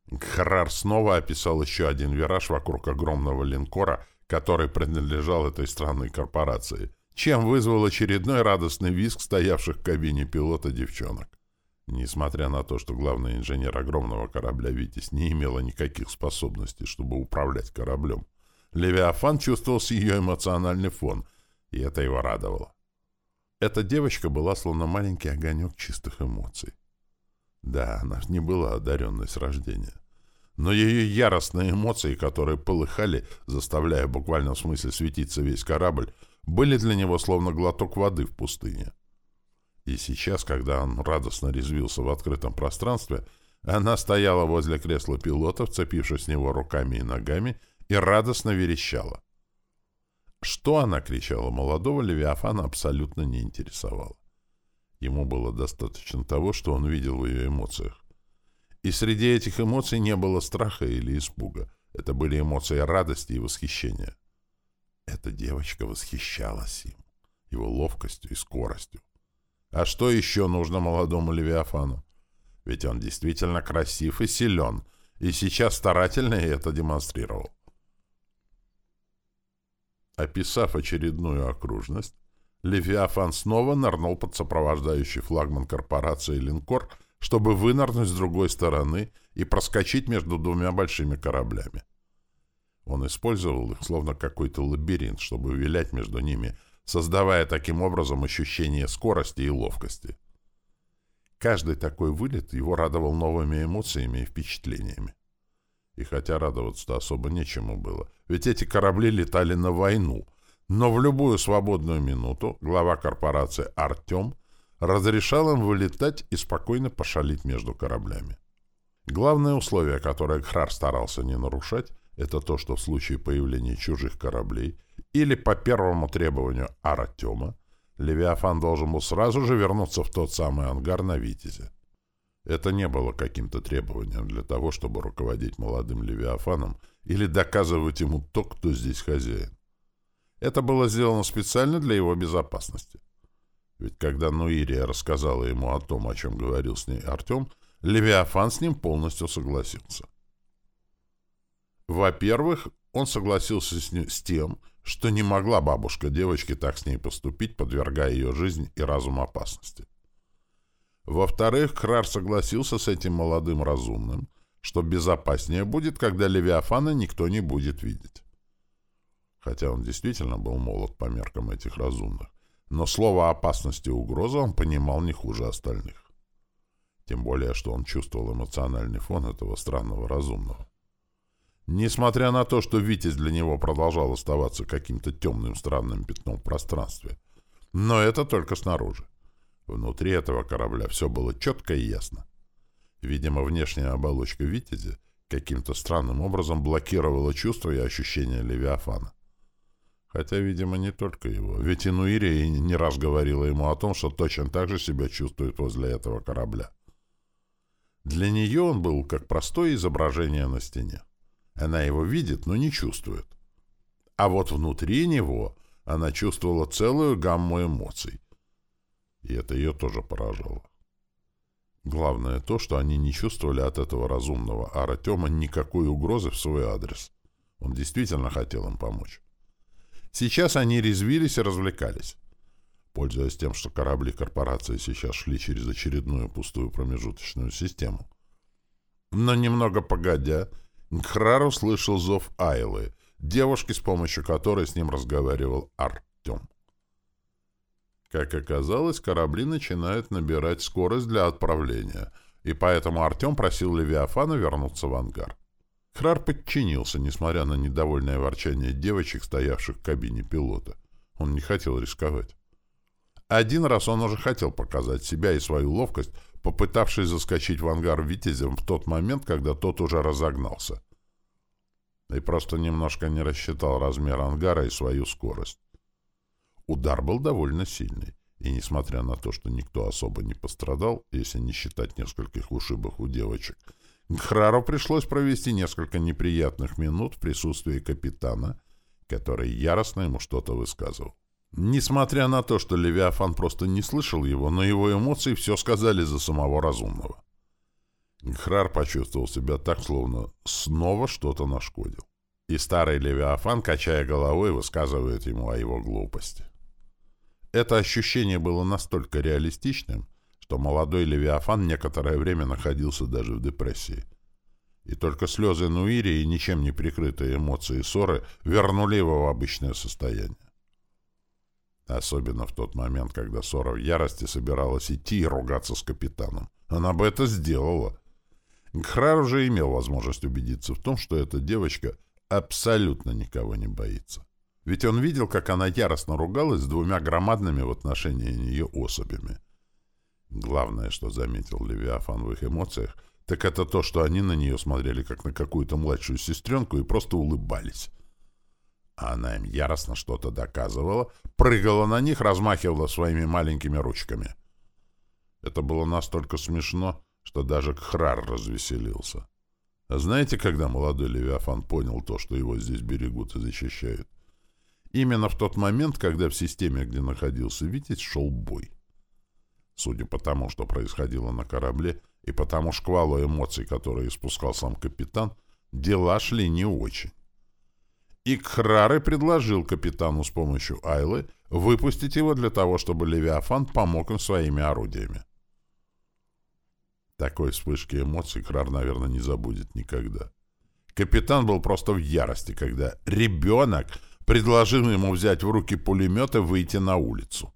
Гхарар снова описал еще один вираж вокруг огромного линкора, который принадлежал этой странной корпорации, чем вызвал очередной радостный визг стоявших в кабине пилота девчонок. Несмотря на то, что главный инженер огромного корабля «Витязь» не имела никаких способностей, чтобы управлять кораблем, Левиафан чувствовал ее эмоциональный фон, и это его радовало. Эта девочка была словно маленький огонек чистых эмоций. Да, она не была одаренной с рождения. Но ее яростные эмоции, которые полыхали, заставляя буквально в смысле светиться весь корабль, были для него словно глоток воды в пустыне. И сейчас, когда он радостно резвился в открытом пространстве, она стояла возле кресла пилота, вцепившись в него руками и ногами, и радостно верещала. Что она кричала, молодого Левиафана абсолютно не интересовало. Ему было достаточно того, что он видел в ее эмоциях. И среди этих эмоций не было страха или испуга. Это были эмоции радости и восхищения. Эта девочка восхищалась им, его ловкостью и скоростью. А что еще нужно молодому Левиафану? Ведь он действительно красив и силен, и сейчас старательно это демонстрировал. Описав очередную окружность, Левиафан снова нырнул под сопровождающий флагман корпорации «Линкор», чтобы вынырнуть с другой стороны и проскочить между двумя большими кораблями. Он использовал их словно какой-то лабиринт, чтобы вилять между ними, создавая таким образом ощущение скорости и ловкости. Каждый такой вылет его радовал новыми эмоциями и впечатлениями. И хотя радоваться-то особо нечему было, ведь эти корабли летали на войну, но в любую свободную минуту глава корпорации «Артем» разрешал им вылетать и спокойно пошалить между кораблями. Главное условие, которое Храр старался не нарушать, это то, что в случае появления чужих кораблей или по первому требованию Артема Левиафан должен был сразу же вернуться в тот самый ангар на Витязе. Это не было каким-то требованием для того, чтобы руководить молодым Левиафаном или доказывать ему то, кто здесь хозяин. Это было сделано специально для его безопасности. Ведь когда Нуирия рассказала ему о том, о чем говорил с ней Артем, Левиафан с ним полностью согласился. Во-первых, он согласился с, не, с тем, что не могла бабушка девочки так с ней поступить, подвергая ее жизнь и разум опасности. Во-вторых, Крар согласился с этим молодым разумным, что безопаснее будет, когда Левиафана никто не будет видеть. Хотя он действительно был молод по меркам этих разумных, но слово опасности и угроза он понимал не хуже остальных. Тем более, что он чувствовал эмоциональный фон этого странного разумного. Несмотря на то, что Витязь для него продолжал оставаться каким-то темным странным пятном в пространстве. Но это только снаружи. Внутри этого корабля все было четко и ясно. Видимо, внешняя оболочка Витязя каким-то странным образом блокировала чувства и ощущения Левиафана. Хотя, видимо, не только его. Ведь Инуирия не раз говорила ему о том, что точно так же себя чувствует возле этого корабля. Для нее он был как простое изображение на стене. Она его видит, но не чувствует. А вот внутри него она чувствовала целую гамму эмоций. И это ее тоже поражало. Главное то, что они не чувствовали от этого разумного Артема никакой угрозы в свой адрес. Он действительно хотел им помочь. Сейчас они резвились и развлекались. Пользуясь тем, что корабли корпорации сейчас шли через очередную пустую промежуточную систему. Но немного погодя, Гхрар услышал зов Айлы, девушки, с помощью которой с ним разговаривал Артем. Как оказалось, корабли начинают набирать скорость для отправления, и поэтому Артем просил Левиафана вернуться в ангар. Храр подчинился, несмотря на недовольное ворчание девочек, стоявших в кабине пилота. Он не хотел рисковать. Один раз он уже хотел показать себя и свою ловкость, попытавшись заскочить в ангар Витязем в тот момент, когда тот уже разогнался. И просто немножко не рассчитал размер ангара и свою скорость. Удар был довольно сильный, и несмотря на то, что никто особо не пострадал, если не считать нескольких ушибов у девочек, Гхрару пришлось провести несколько неприятных минут в присутствии капитана, который яростно ему что-то высказывал. Несмотря на то, что Левиафан просто не слышал его, но его эмоции все сказали за самого разумного. Гхрар почувствовал себя так, словно снова что-то нашкодил. И старый Левиафан, качая головой, высказывает ему о его глупости. Это ощущение было настолько реалистичным, что молодой Левиафан некоторое время находился даже в депрессии. И только слезы Нуири и ничем не прикрытые эмоции ссоры вернули его в обычное состояние. Особенно в тот момент, когда Сора в ярости собиралась идти и ругаться с капитаном. Она бы это сделала. Гхрар уже имел возможность убедиться в том, что эта девочка абсолютно никого не боится. Ведь он видел, как она яростно ругалась с двумя громадными в отношении нее особями. Главное, что заметил Левиафан в их эмоциях, так это то, что они на нее смотрели как на какую-то младшую сестренку и просто улыбались. Она им яростно что-то доказывала, прыгала на них, размахивала своими маленькими ручками. Это было настолько смешно, что даже Кхрар развеселился. А знаете, когда молодой Левиафан понял то, что его здесь берегут и защищают? Именно в тот момент, когда в системе, где находился Витязь, шел бой. Судя по тому, что происходило на корабле, и по тому шквалу эмоций, которые испускал сам капитан, дела шли не очень. И Кхрары предложил капитану с помощью Айлы выпустить его для того, чтобы Левиафан помог им своими орудиями. Такой вспышки эмоций Крар, наверное, не забудет никогда. Капитан был просто в ярости, когда ребенок предложил ему взять в руки пулемет и выйти на улицу.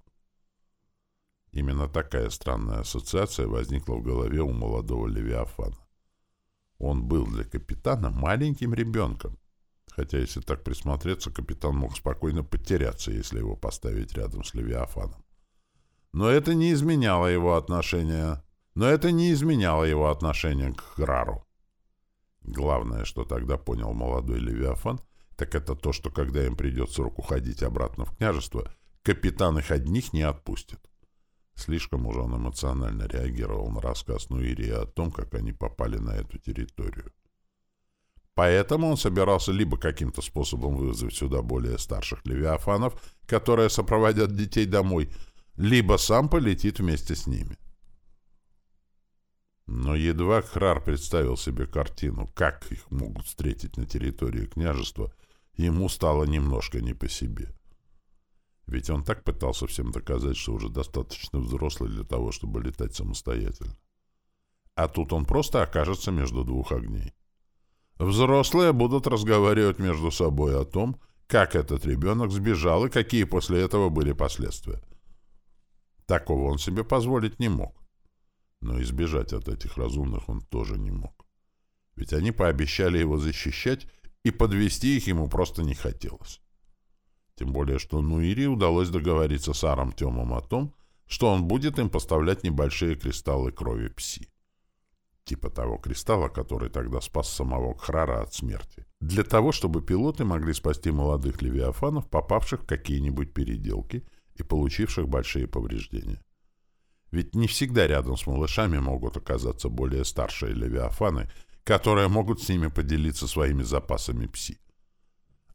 Именно такая странная ассоциация возникла в голове у молодого Левиафана. Он был для капитана маленьким ребенком. Хотя, если так присмотреться, капитан мог спокойно потеряться, если его поставить рядом с Левиафаном. Но это не изменяло его отношения... Но это не изменяло его отношение к Грару. Главное, что тогда понял молодой Левиафан, так это то, что когда им придется руку ходить обратно в княжество, капитан их одних не отпустит. Слишком уже он эмоционально реагировал на рассказ Нуирии о том, как они попали на эту территорию. Поэтому он собирался либо каким-то способом вызвать сюда более старших левиафанов, которые сопроводят детей домой, либо сам полетит вместе с ними. Но едва Храр представил себе картину, как их могут встретить на территории княжества, ему стало немножко не по себе. Ведь он так пытался всем доказать, что уже достаточно взрослый для того, чтобы летать самостоятельно. А тут он просто окажется между двух огней. Взрослые будут разговаривать между собой о том, как этот ребенок сбежал и какие после этого были последствия. Такого он себе позволить не мог. Но избежать от этих разумных он тоже не мог. Ведь они пообещали его защищать, и подвести их ему просто не хотелось. Тем более, что Нуири удалось договориться с Аром Темом о том, что он будет им поставлять небольшие кристаллы крови пси типа того кристалла, который тогда спас самого Кхрара от смерти, для того, чтобы пилоты могли спасти молодых левиафанов, попавших в какие-нибудь переделки и получивших большие повреждения. Ведь не всегда рядом с малышами могут оказаться более старшие левиафаны, которые могут с ними поделиться своими запасами пси.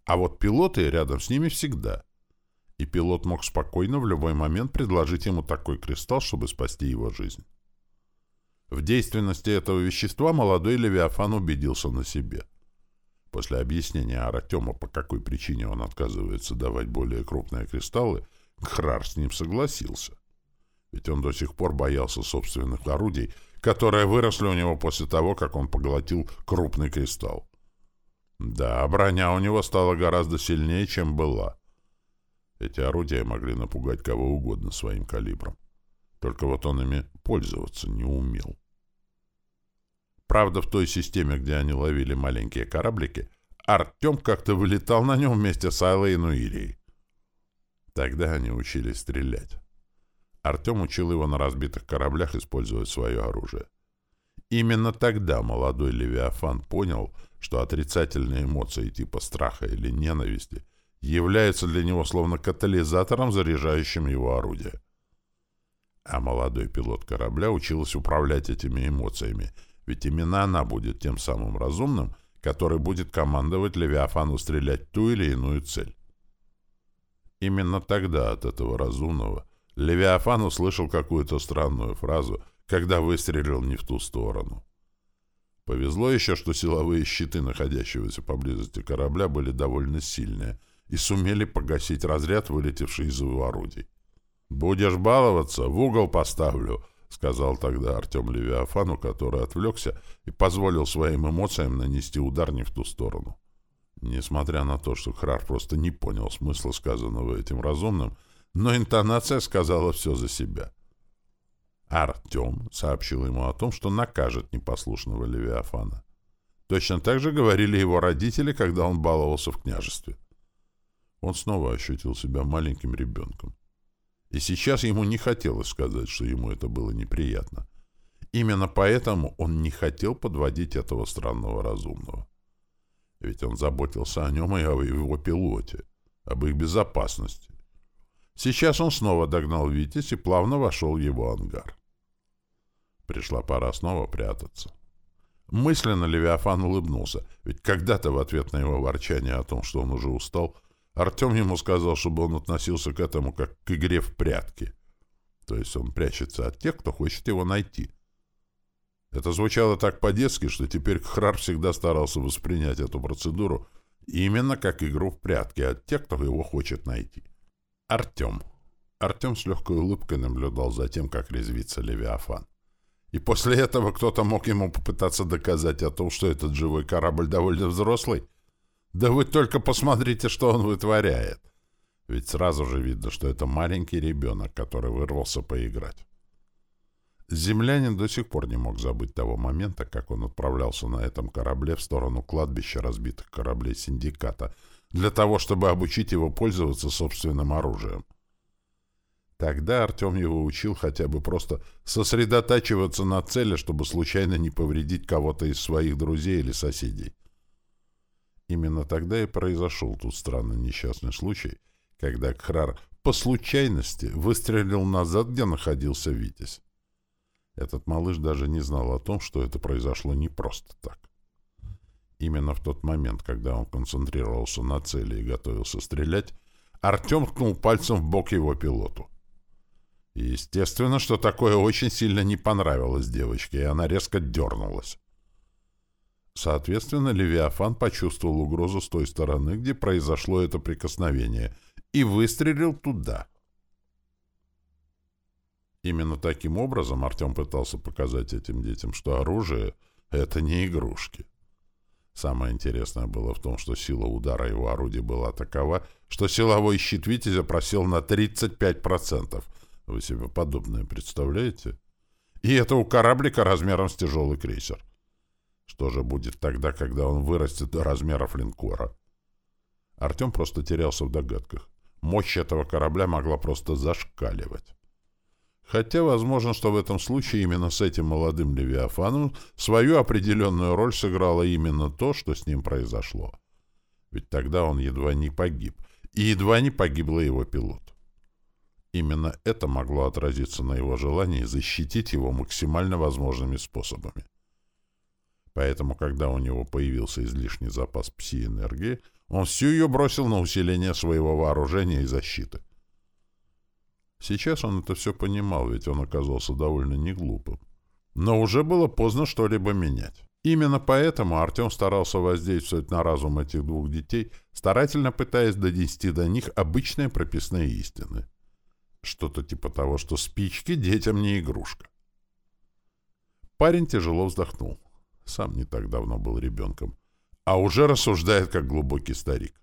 А вот пилоты рядом с ними всегда. И пилот мог спокойно в любой момент предложить ему такой кристалл, чтобы спасти его жизнь. В действенности этого вещества молодой Левиафан убедился на себе. После объяснения Артема, по какой причине он отказывается давать более крупные кристаллы, Кхрар с ним согласился. Ведь он до сих пор боялся собственных орудий, которые выросли у него после того, как он поглотил крупный кристалл. Да, броня у него стала гораздо сильнее, чем была. Эти орудия могли напугать кого угодно своим калибром. Только вот он ими пользоваться не умел. Правда, в той системе, где они ловили маленькие кораблики, Артем как-то вылетал на нем вместе с Айлой и Нуирией. Тогда они учились стрелять. Артем учил его на разбитых кораблях использовать свое оружие. Именно тогда молодой Левиафан понял, что отрицательные эмоции типа страха или ненависти являются для него словно катализатором, заряжающим его орудие. А молодой пилот корабля учился управлять этими эмоциями — ведь именно она будет тем самым разумным, который будет командовать Левиафану стрелять ту или иную цель. Именно тогда от этого разумного Левиафан услышал какую-то странную фразу, когда выстрелил не в ту сторону. Повезло еще, что силовые щиты, находящиеся поблизости корабля, были довольно сильные и сумели погасить разряд, вылетевший из его орудий. «Будешь баловаться, в угол поставлю», — сказал тогда Артем Левиафану, который отвлекся и позволил своим эмоциям нанести удар не в ту сторону. Несмотря на то, что Храр просто не понял смысла сказанного этим разумным, но интонация сказала все за себя. Артем сообщил ему о том, что накажет непослушного Левиафана. Точно так же говорили его родители, когда он баловался в княжестве. Он снова ощутил себя маленьким ребенком. И сейчас ему не хотелось сказать, что ему это было неприятно. Именно поэтому он не хотел подводить этого странного разумного. Ведь он заботился о нем и о его пилоте, об их безопасности. Сейчас он снова догнал Витязь и плавно вошел в его ангар. Пришла пора снова прятаться. Мысленно Левиафан улыбнулся, ведь когда-то в ответ на его ворчание о том, что он уже устал, Артем ему сказал, чтобы он относился к этому как к игре в прятки. То есть он прячется от тех, кто хочет его найти. Это звучало так по-детски, что теперь Храр всегда старался воспринять эту процедуру именно как игру в прятки от тех, кто его хочет найти. Артем. Артем с легкой улыбкой наблюдал за тем, как резвится Левиафан. И после этого кто-то мог ему попытаться доказать о том, что этот живой корабль довольно взрослый. Да вы только посмотрите, что он вытворяет. Ведь сразу же видно, что это маленький ребенок, который вырвался поиграть. Землянин до сих пор не мог забыть того момента, как он отправлялся на этом корабле в сторону кладбища разбитых кораблей синдиката для того, чтобы обучить его пользоваться собственным оружием. Тогда Артем его учил хотя бы просто сосредотачиваться на цели, чтобы случайно не повредить кого-то из своих друзей или соседей. Именно тогда и произошел тот странный несчастный случай, когда Кхрар по случайности выстрелил назад, где находился Витязь. Этот малыш даже не знал о том, что это произошло не просто так. Именно в тот момент, когда он концентрировался на цели и готовился стрелять, Артем ткнул пальцем в бок его пилоту. Естественно, что такое очень сильно не понравилось девочке, и она резко дернулась. Соответственно, Левиафан почувствовал угрозу с той стороны, где произошло это прикосновение, и выстрелил туда — Именно таким образом Артем пытался показать этим детям, что оружие — это не игрушки. Самое интересное было в том, что сила удара его орудия была такова, что силовой щит «Витязя» просел на 35%. Вы себе подобное представляете? И это у кораблика размером с тяжелый крейсер. Что же будет тогда, когда он вырастет до размеров линкора? Артем просто терялся в догадках. Мощь этого корабля могла просто зашкаливать. Хотя, возможно, что в этом случае именно с этим молодым Левиафаном свою определенную роль сыграло именно то, что с ним произошло. Ведь тогда он едва не погиб, и едва не погибла его пилот. Именно это могло отразиться на его желании защитить его максимально возможными способами. Поэтому, когда у него появился излишний запас пси-энергии, он всю ее бросил на усиление своего вооружения и защиты — Сейчас он это все понимал, ведь он оказался довольно неглупым. Но уже было поздно что-либо менять. Именно поэтому Артем старался воздействовать на разум этих двух детей, старательно пытаясь донести до них обычные прописные истины. Что-то типа того, что спички детям не игрушка. Парень тяжело вздохнул. Сам не так давно был ребенком. А уже рассуждает, как глубокий старик.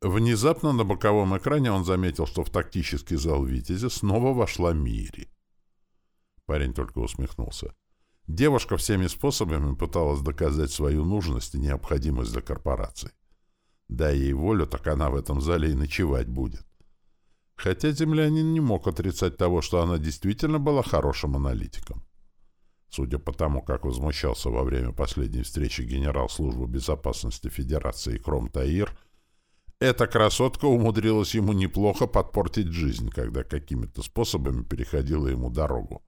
Внезапно на боковом экране он заметил, что в тактический зал «Витязя» снова вошла Мири. Парень только усмехнулся. Девушка всеми способами пыталась доказать свою нужность и необходимость для корпорации. Дай ей волю, так она в этом зале и ночевать будет. Хотя землянин не мог отрицать того, что она действительно была хорошим аналитиком. Судя по тому, как возмущался во время последней встречи генерал службы безопасности Федерации Кром Таир, эта красотка умудрилась ему неплохо подпортить жизнь, когда какими-то способами переходила ему дорогу.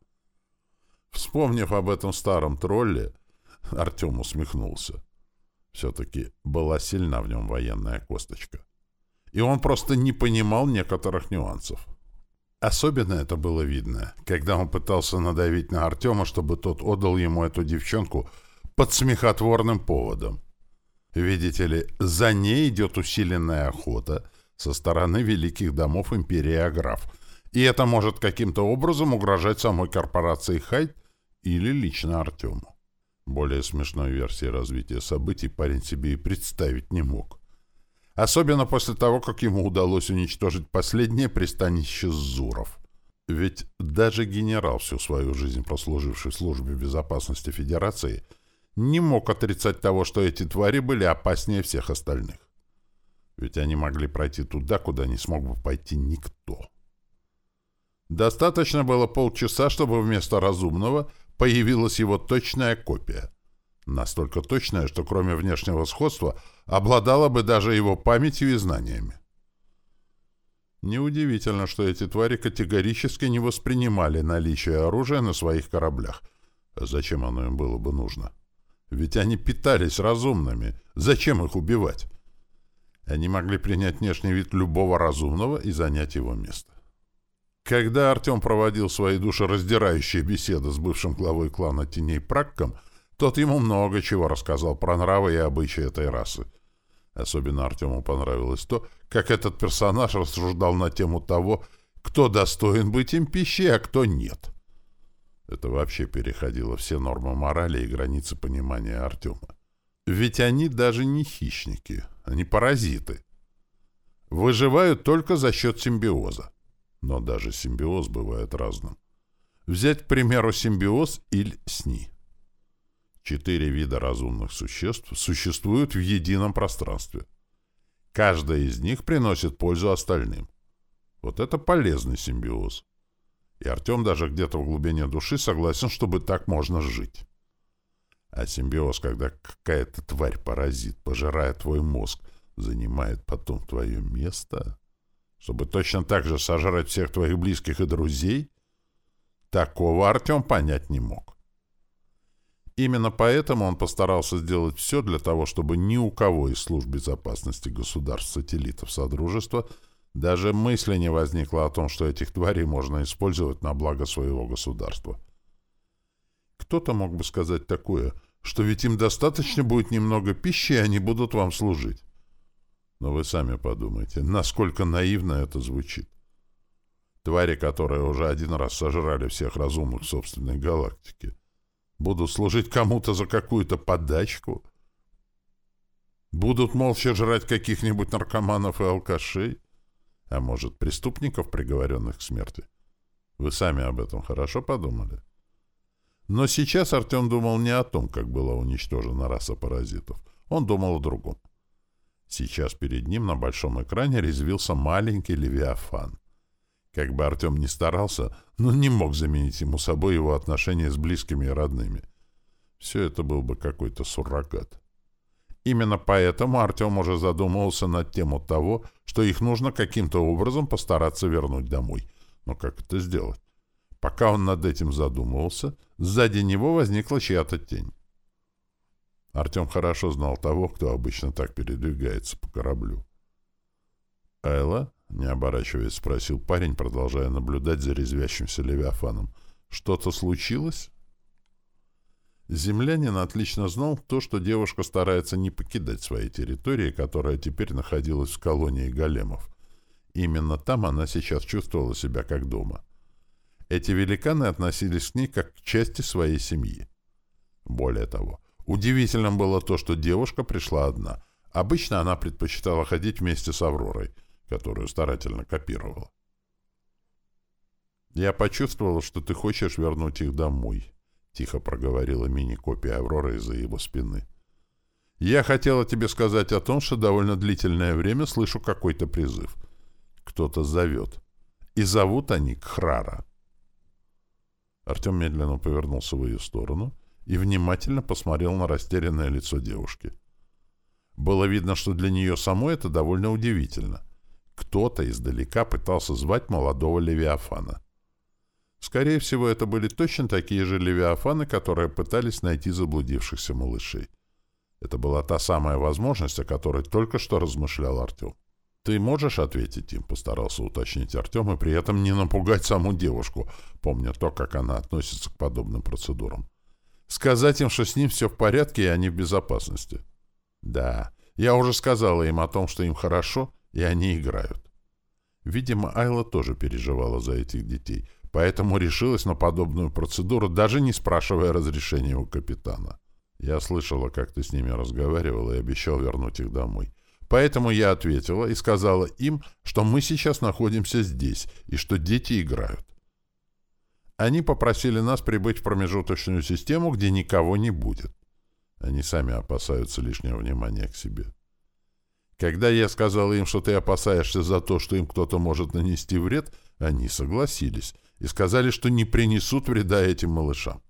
Вспомнив об этом старом тролле, Артем усмехнулся. Все-таки была сильна в нем военная косточка. И он просто не понимал некоторых нюансов. Особенно это было видно, когда он пытался надавить на Артема, чтобы тот отдал ему эту девчонку под смехотворным поводом. Видите ли, за ней идет усиленная охота со стороны великих домов империи Аграф, и это может каким-то образом угрожать самой корпорации Хайт или лично Артему. Более смешной версии развития событий парень себе и представить не мог. Особенно после того, как ему удалось уничтожить последнее пристанище Зуров. Ведь даже генерал, всю свою жизнь прослуживший в службе безопасности Федерации, не мог отрицать того, что эти твари были опаснее всех остальных. Ведь они могли пройти туда, куда не смог бы пойти никто. Достаточно было полчаса, чтобы вместо разумного появилась его точная копия. Настолько точная, что кроме внешнего сходства обладала бы даже его памятью и знаниями. Неудивительно, что эти твари категорически не воспринимали наличие оружия на своих кораблях. Зачем оно им было бы нужно? Ведь они питались разумными. Зачем их убивать? Они могли принять внешний вид любого разумного и занять его место. Когда Артем проводил свои душераздирающие беседы с бывшим главой клана Теней Пракком, тот ему много чего рассказал про нравы и обычаи этой расы. Особенно Артему понравилось то, как этот персонаж рассуждал на тему того, кто достоин быть им пищей, а кто нет. Это вообще переходило все нормы морали и границы понимания Артема. Ведь они даже не хищники, они паразиты. Выживают только за счет симбиоза. Но даже симбиоз бывает разным. Взять, к примеру, симбиоз или СНИ. Четыре вида разумных существ существуют в едином пространстве. Каждая из них приносит пользу остальным. Вот это полезный симбиоз. И Артем даже где-то в глубине души согласен, чтобы так можно жить. А симбиоз, когда какая-то тварь-паразит пожирает твой мозг, занимает потом твое место чтобы точно так же сожрать всех твоих близких и друзей? Такого Артем понять не мог. Именно поэтому он постарался сделать все для того, чтобы ни у кого из служб безопасности государств-сателлитов Содружества даже мысли не возникло о том, что этих тварей можно использовать на благо своего государства. Кто-то мог бы сказать такое, что ведь им достаточно будет немного пищи, и они будут вам служить. Но вы сами подумайте, насколько наивно это звучит. Твари, которые уже один раз сожрали всех разумных собственной галактике, будут служить кому-то за какую-то подачку? Будут молча жрать каких-нибудь наркоманов и алкашей? А может, преступников, приговоренных к смерти? Вы сами об этом хорошо подумали? Но сейчас Артем думал не о том, как была уничтожена раса паразитов. Он думал о другом. Сейчас перед ним на большом экране резвился маленький Левиафан. Как бы Артем ни старался, но не мог заменить ему собой его отношения с близкими и родными. Все это был бы какой-то суррогат. Именно поэтому Артем уже задумывался над тему того, что их нужно каким-то образом постараться вернуть домой. Но как это сделать? Пока он над этим задумывался, сзади него возникла чья-то тень. Артем хорошо знал того, кто обычно так передвигается по кораблю. «Айла?» — не оборачиваясь, спросил парень, продолжая наблюдать за резвящимся Левиафаном. «Что-то случилось?» Землянин отлично знал то, что девушка старается не покидать своей территории, которая теперь находилась в колонии големов. Именно там она сейчас чувствовала себя как дома. Эти великаны относились к ней как к части своей семьи. Более того, Удивительным было то, что девушка пришла одна. Обычно она предпочитала ходить вместе с Авророй, которую старательно копировала. «Я почувствовала, что ты хочешь вернуть их домой», — тихо проговорила мини-копия Авроры из-за его спины. «Я хотела тебе сказать о том, что довольно длительное время слышу какой-то призыв. Кто-то зовет. И зовут они Кхрара». Артем медленно повернулся в ее сторону — и внимательно посмотрел на растерянное лицо девушки. Было видно, что для нее самой это довольно удивительно. Кто-то издалека пытался звать молодого Левиафана. Скорее всего, это были точно такие же Левиафаны, которые пытались найти заблудившихся малышей. Это была та самая возможность, о которой только что размышлял Артем. «Ты можешь ответить им?» — постарался уточнить Артем, и при этом не напугать саму девушку, помня то, как она относится к подобным процедурам. Сказать им, что с ним все в порядке, и они в безопасности. Да, я уже сказала им о том, что им хорошо, и они играют. Видимо, Айла тоже переживала за этих детей, поэтому решилась на подобную процедуру, даже не спрашивая разрешения у капитана. Я слышала, как ты с ними разговаривала и обещал вернуть их домой. Поэтому я ответила и сказала им, что мы сейчас находимся здесь и что дети играют. Они попросили нас прибыть в промежуточную систему, где никого не будет. Они сами опасаются лишнего внимания к себе. Когда я сказал им, что ты опасаешься за то, что им кто-то может нанести вред, они согласились и сказали, что не принесут вреда этим малышам.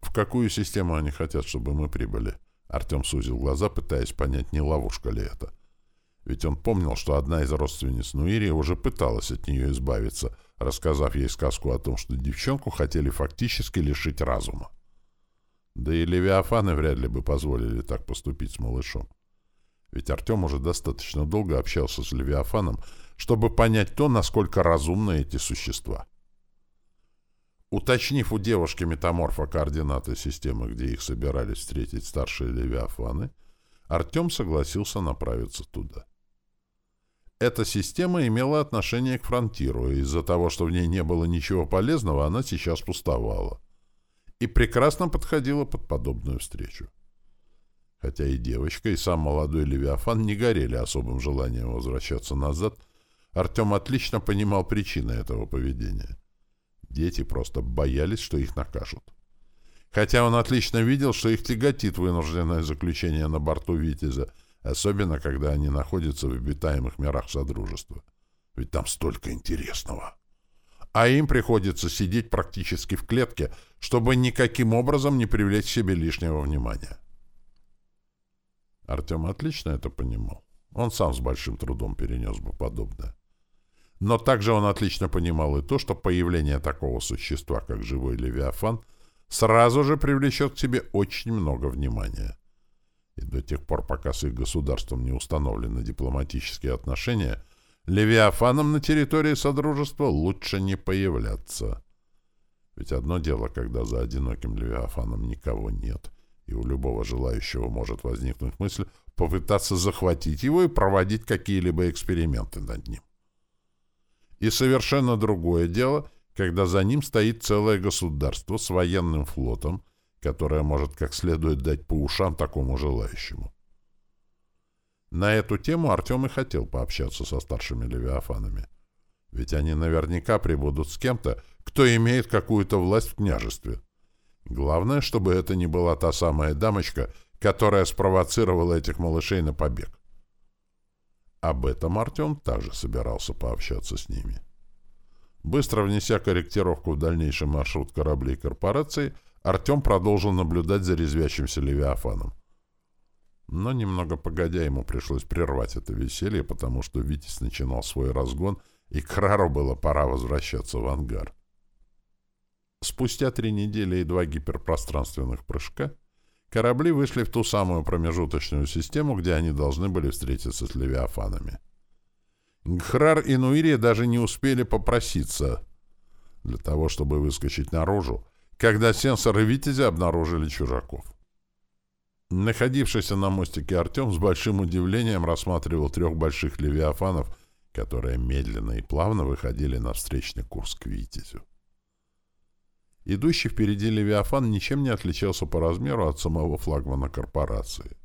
В какую систему они хотят, чтобы мы прибыли? Артем сузил глаза, пытаясь понять, не ловушка ли это. Ведь он помнил, что одна из родственниц Нуири уже пыталась от нее избавиться, рассказав ей сказку о том, что девчонку хотели фактически лишить разума. Да и левиафаны вряд ли бы позволили так поступить с малышом. Ведь Артем уже достаточно долго общался с левиафаном, чтобы понять то, насколько разумны эти существа. Уточнив у девушки-метаморфа координаты системы, где их собирались встретить старшие левиафаны, Артем согласился направиться туда. Эта система имела отношение к фронтиру, и из-за того, что в ней не было ничего полезного, она сейчас пустовала. И прекрасно подходила под подобную встречу. Хотя и девочка, и сам молодой Левиафан не горели особым желанием возвращаться назад, Артем отлично понимал причины этого поведения. Дети просто боялись, что их накажут. Хотя он отлично видел, что их тяготит вынужденное заключение на борту «Витязя», особенно когда они находятся в обитаемых мирах Содружества. Ведь там столько интересного. А им приходится сидеть практически в клетке, чтобы никаким образом не привлечь к себе лишнего внимания. Артем отлично это понимал. Он сам с большим трудом перенес бы подобное. Но также он отлично понимал и то, что появление такого существа, как живой Левиафан, сразу же привлечет к себе очень много внимания. И до тех пор, пока с их государством не установлены дипломатические отношения, Левиафанам на территории Содружества лучше не появляться. Ведь одно дело, когда за одиноким Левиафаном никого нет, и у любого желающего может возникнуть мысль попытаться захватить его и проводить какие-либо эксперименты над ним. И совершенно другое дело, когда за ним стоит целое государство с военным флотом, которое может как следует дать по ушам такому желающему. На эту тему Артем и хотел пообщаться со старшими левиафанами. Ведь они наверняка прибудут с кем-то, кто имеет какую-то власть в княжестве. Главное, чтобы это не была та самая дамочка, которая спровоцировала этих малышей на побег. Об этом Артем также собирался пообщаться с ними. Быстро внеся корректировку в дальнейший маршрут кораблей корпорации, Артем продолжил наблюдать за резвящимся Левиафаном. Но немного погодя ему пришлось прервать это веселье, потому что Витязь начинал свой разгон, и Крару было пора возвращаться в ангар. Спустя три недели и два гиперпространственных прыжка корабли вышли в ту самую промежуточную систему, где они должны были встретиться с левиафанами. Гхрар и Нуирия даже не успели попроситься для того, чтобы выскочить наружу, когда сенсоры Витязя обнаружили чужаков. Находившийся на мостике Артем с большим удивлением рассматривал трех больших левиафанов, которые медленно и плавно выходили на встречный курс к Витязю. Идущий впереди Левиафан ничем не отличался по размеру от самого флагмана корпорации.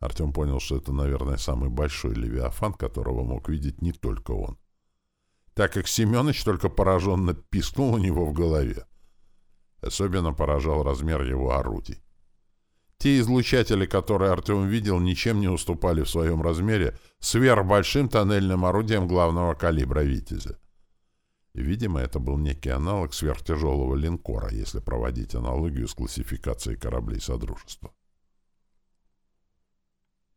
Артем понял, что это, наверное, самый большой Левиафан, которого мог видеть не только он. Так как Семенович только пораженно пискнул у него в голове. Особенно поражал размер его орудий. Те излучатели, которые Артем видел, ничем не уступали в своем размере сверхбольшим тоннельным орудиям главного калибра «Витязя». Видимо, это был некий аналог сверхтяжелого линкора, если проводить аналогию с классификацией кораблей Содружества.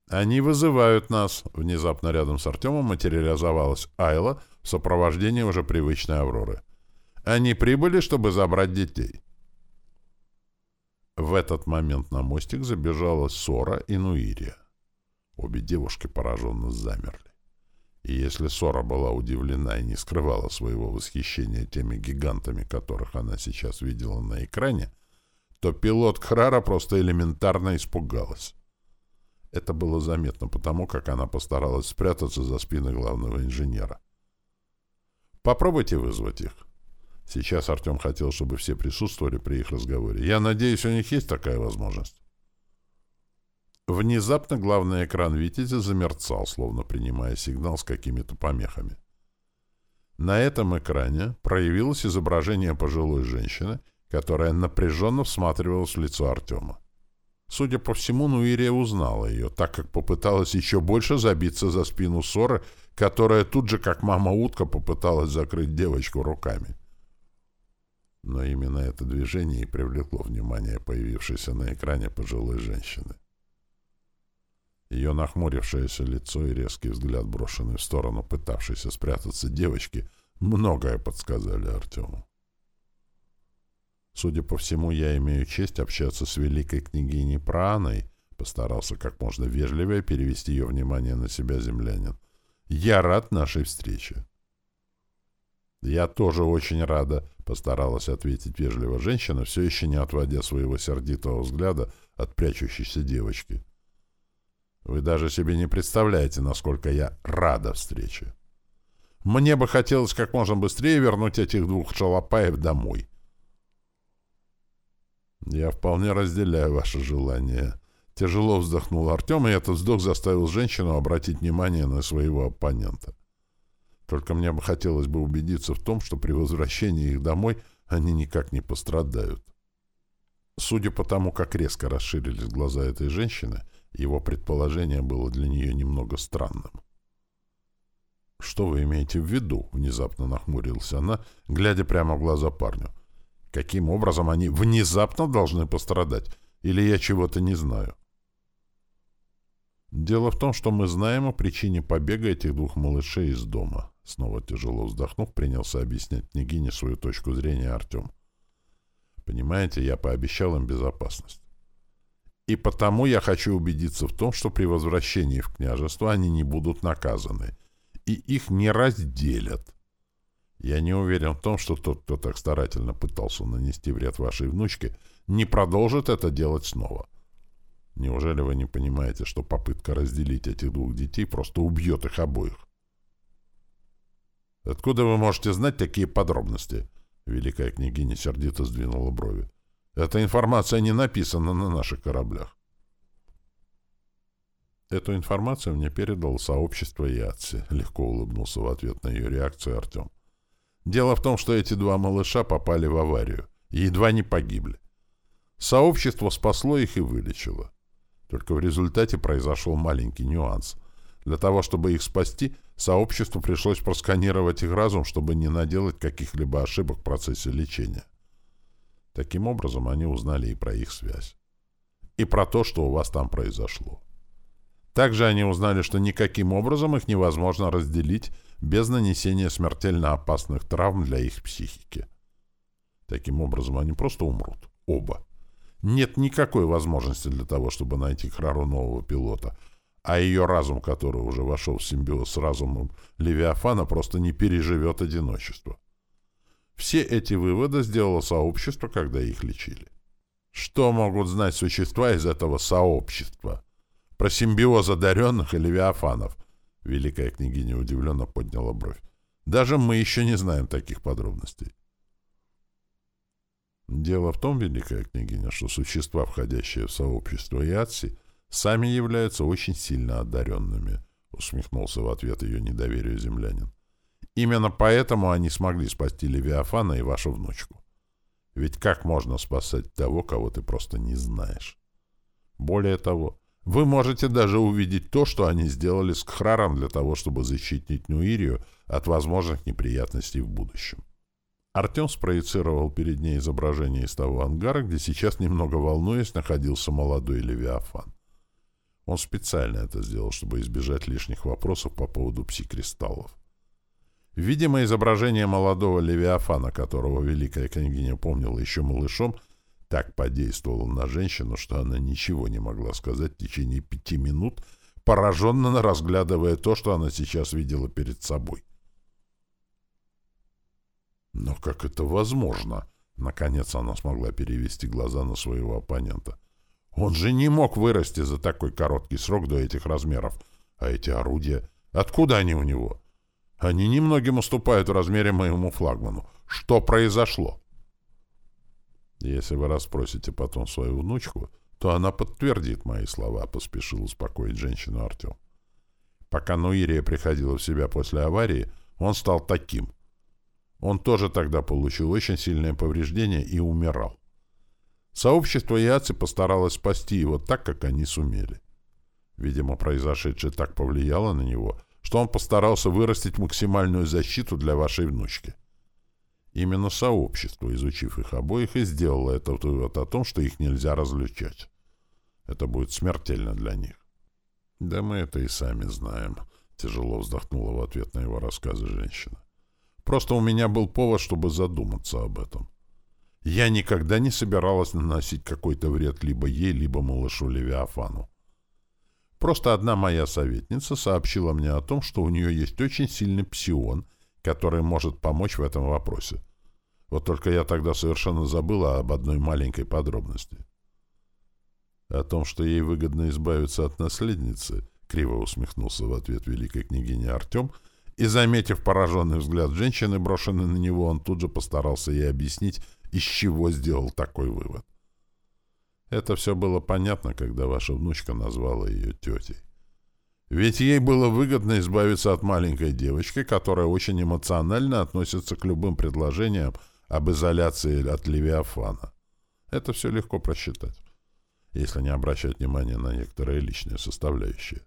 «Они вызывают нас!» Внезапно рядом с Артемом материализовалась Айла в сопровождении уже привычной Авроры. «Они прибыли, чтобы забрать детей». В этот момент на мостик забежала Сора и Нуирия. Обе девушки пораженно замерли. И если Сора была удивлена и не скрывала своего восхищения теми гигантами, которых она сейчас видела на экране, то пилот Храра просто элементарно испугалась. Это было заметно потому, как она постаралась спрятаться за спиной главного инженера. «Попробуйте вызвать их». Сейчас Артем хотел, чтобы все присутствовали при их разговоре. «Я надеюсь, у них есть такая возможность». Внезапно главный экран «Витязя» замерцал, словно принимая сигнал с какими-то помехами. На этом экране проявилось изображение пожилой женщины, которая напряженно всматривалась в лицо Артема. Судя по всему, Нуирия узнала ее, так как попыталась еще больше забиться за спину Соры, которая тут же, как мама-утка, попыталась закрыть девочку руками. Но именно это движение и привлекло внимание появившейся на экране пожилой женщины. Ее нахмурившееся лицо и резкий взгляд, брошенный в сторону пытавшейся спрятаться девочки, многое подсказали Артему. Судя по всему, я имею честь общаться с великой княгиней Праной, постарался как можно вежливее перевести ее внимание на себя землянин. Я рад нашей встрече. Я тоже очень рада, постаралась ответить вежливо женщина, все еще не отводя своего сердитого взгляда от прячущейся девочки. Вы даже себе не представляете, насколько я рада встрече. Мне бы хотелось как можно быстрее вернуть этих двух шалопаев домой. «Я вполне разделяю ваше желание». Тяжело вздохнул Артем, и этот вздох заставил женщину обратить внимание на своего оппонента. Только мне бы хотелось бы убедиться в том, что при возвращении их домой они никак не пострадают. Судя по тому, как резко расширились глаза этой женщины, его предположение было для нее немного странным. «Что вы имеете в виду?» — внезапно нахмурилась она, глядя прямо в глаза парню. Каким образом они внезапно должны пострадать? Или я чего-то не знаю? Дело в том, что мы знаем о причине побега этих двух малышей из дома. Снова тяжело вздохнув, принялся объяснять княгине свою точку зрения Артем. Понимаете, я пообещал им безопасность. И потому я хочу убедиться в том, что при возвращении в княжество они не будут наказаны, и их не разделят. Я не уверен в том, что тот, кто так старательно пытался нанести вред вашей внучке, не продолжит это делать снова. Неужели вы не понимаете, что попытка разделить этих двух детей просто убьет их обоих? Откуда вы можете знать такие подробности? Великая княгиня сердито сдвинула брови. Эта информация не написана на наших кораблях. Эту информацию мне передало сообщество Яци, легко улыбнулся в ответ на ее реакцию Артем. Дело в том, что эти два малыша попали в аварию и едва не погибли. Сообщество спасло их и вылечило. Только в результате произошел маленький нюанс. Для того, чтобы их спасти, сообществу пришлось просканировать их разум, чтобы не наделать каких-либо ошибок в процессе лечения. Таким образом, они узнали и про их связь. И про то, что у вас там произошло. Также они узнали, что никаким образом их невозможно разделить без нанесения смертельно опасных травм для их психики. Таким образом, они просто умрут. Оба. Нет никакой возможности для того, чтобы найти Храру нового пилота, а ее разум, который уже вошел в симбиоз с разумом Левиафана, просто не переживет одиночество. Все эти выводы сделало сообщество, когда их лечили. Что могут знать существа из этого сообщества? Про симбиоз одаренных и левиафанов – Великая княгиня удивленно подняла бровь. Даже мы еще не знаем таких подробностей. Дело в том, Великая княгиня, что существа, входящие в сообщество Иатси, сами являются очень сильно одаренными, усмехнулся в ответ ее недоверию землянин. Именно поэтому они смогли спасти Левиафана и вашу внучку. Ведь как можно спасать того, кого ты просто не знаешь? Более того, вы можете даже увидеть то, что они сделали с Кхраром для того, чтобы защитить Нуирию от возможных неприятностей в будущем. Артем спроецировал перед ней изображение из того ангара, где сейчас, немного волнуясь, находился молодой Левиафан. Он специально это сделал, чтобы избежать лишних вопросов по поводу пси-кристаллов. Видимо, изображение молодого Левиафана, которого великая княгиня помнила еще малышом, — так подействовало на женщину, что она ничего не могла сказать в течение пяти минут, пораженно разглядывая то, что она сейчас видела перед собой. «Но как это возможно?» Наконец она смогла перевести глаза на своего оппонента. «Он же не мог вырасти за такой короткий срок до этих размеров. А эти орудия... Откуда они у него? Они немногим уступают в размере моему флагману. Что произошло?» Если вы расспросите потом свою внучку, то она подтвердит мои слова, — поспешил успокоить женщину Артем. Пока Нуирия приходила в себя после аварии, он стал таким. Он тоже тогда получил очень сильное повреждение и умирал. Сообщество Яци постаралось спасти его так, как они сумели. Видимо, произошедшее так повлияло на него, что он постарался вырастить максимальную защиту для вашей внучки. Именно сообщество, изучив их обоих, и сделало этот вывод о том, что их нельзя разлучать. Это будет смертельно для них. «Да мы это и сами знаем», — тяжело вздохнула в ответ на его рассказы женщина. «Просто у меня был повод, чтобы задуматься об этом. Я никогда не собиралась наносить какой-то вред либо ей, либо малышу Левиафану. Просто одна моя советница сообщила мне о том, что у нее есть очень сильный псион, который может помочь в этом вопросе. Вот только я тогда совершенно забыла об одной маленькой подробности. О том, что ей выгодно избавиться от наследницы, криво усмехнулся в ответ великой княгине Артем, и, заметив пораженный взгляд женщины, брошенный на него, он тут же постарался ей объяснить, из чего сделал такой вывод. Это все было понятно, когда ваша внучка назвала ее тетей. Ведь ей было выгодно избавиться от маленькой девочки, которая очень эмоционально относится к любым предложениям об изоляции от Левиафана. Это все легко просчитать, если не обращать внимания на некоторые личные составляющие.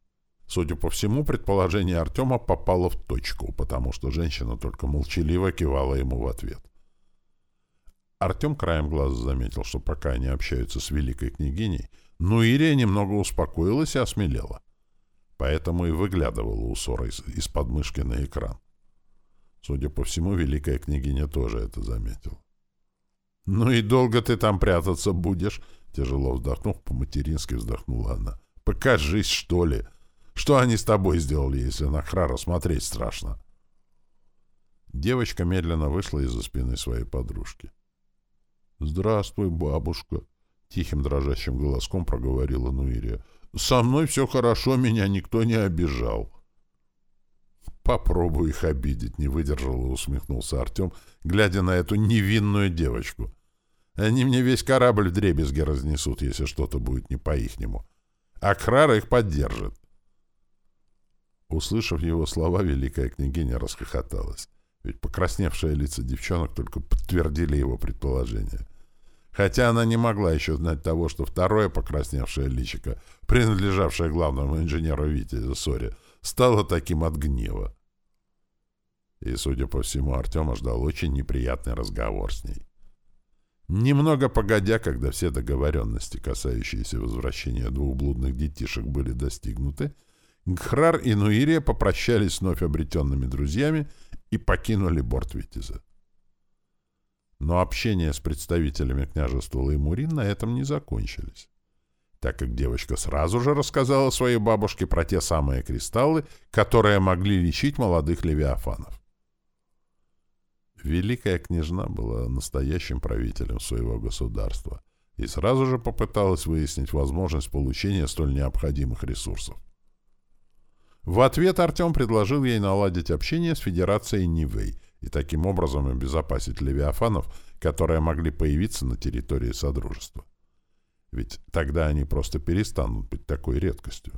Судя по всему, предположение Артема попало в точку, потому что женщина только молчаливо кивала ему в ответ. Артем краем глаза заметил, что пока они общаются с великой княгиней, Нуирия немного успокоилась и осмелела. Поэтому и выглядывала у ссоры из подмышки на экран. Судя по всему, великая княгиня тоже это заметила. «Ну и долго ты там прятаться будешь?» Тяжело вздохнув, по-матерински вздохнула она. «Покажись, что ли! Что они с тобой сделали, если на Храра смотреть страшно?» Девочка медленно вышла из-за спины своей подружки. «Здравствуй, бабушка!» — тихим дрожащим голоском проговорила Нуирия. «Со мной все хорошо, меня никто не обижал». «Попробуй их обидеть», — не выдержал и усмехнулся Артем, глядя на эту невинную девочку. «Они мне весь корабль в дребезги разнесут, если что-то будет не по-ихнему. А Крара их поддержит». Услышав его слова, великая княгиня расхохоталась. Ведь покрасневшие лица девчонок только подтвердили его предположение. Хотя она не могла еще знать того, что второе покрасневшее личико, принадлежавшее главному инженеру Вите Соре, стало таким от гнева. И, судя по всему, Артема ждал очень неприятный разговор с ней. Немного погодя, когда все договоренности, касающиеся возвращения двух блудных детишек, были достигнуты, Гхрар и Нуирия попрощались с вновь обретенными друзьями и покинули борт Витяза. Но общение с представителями княжества Лаймурин на этом не закончились, так как девочка сразу же рассказала своей бабушке про те самые кристаллы, которые могли лечить молодых левиафанов. Великая княжна была настоящим правителем своего государства и сразу же попыталась выяснить возможность получения столь необходимых ресурсов. В ответ Артем предложил ей наладить общение с Федерацией Нивэй и таким образом обезопасить левиафанов, которые могли появиться на территории Содружества. Ведь тогда они просто перестанут быть такой редкостью.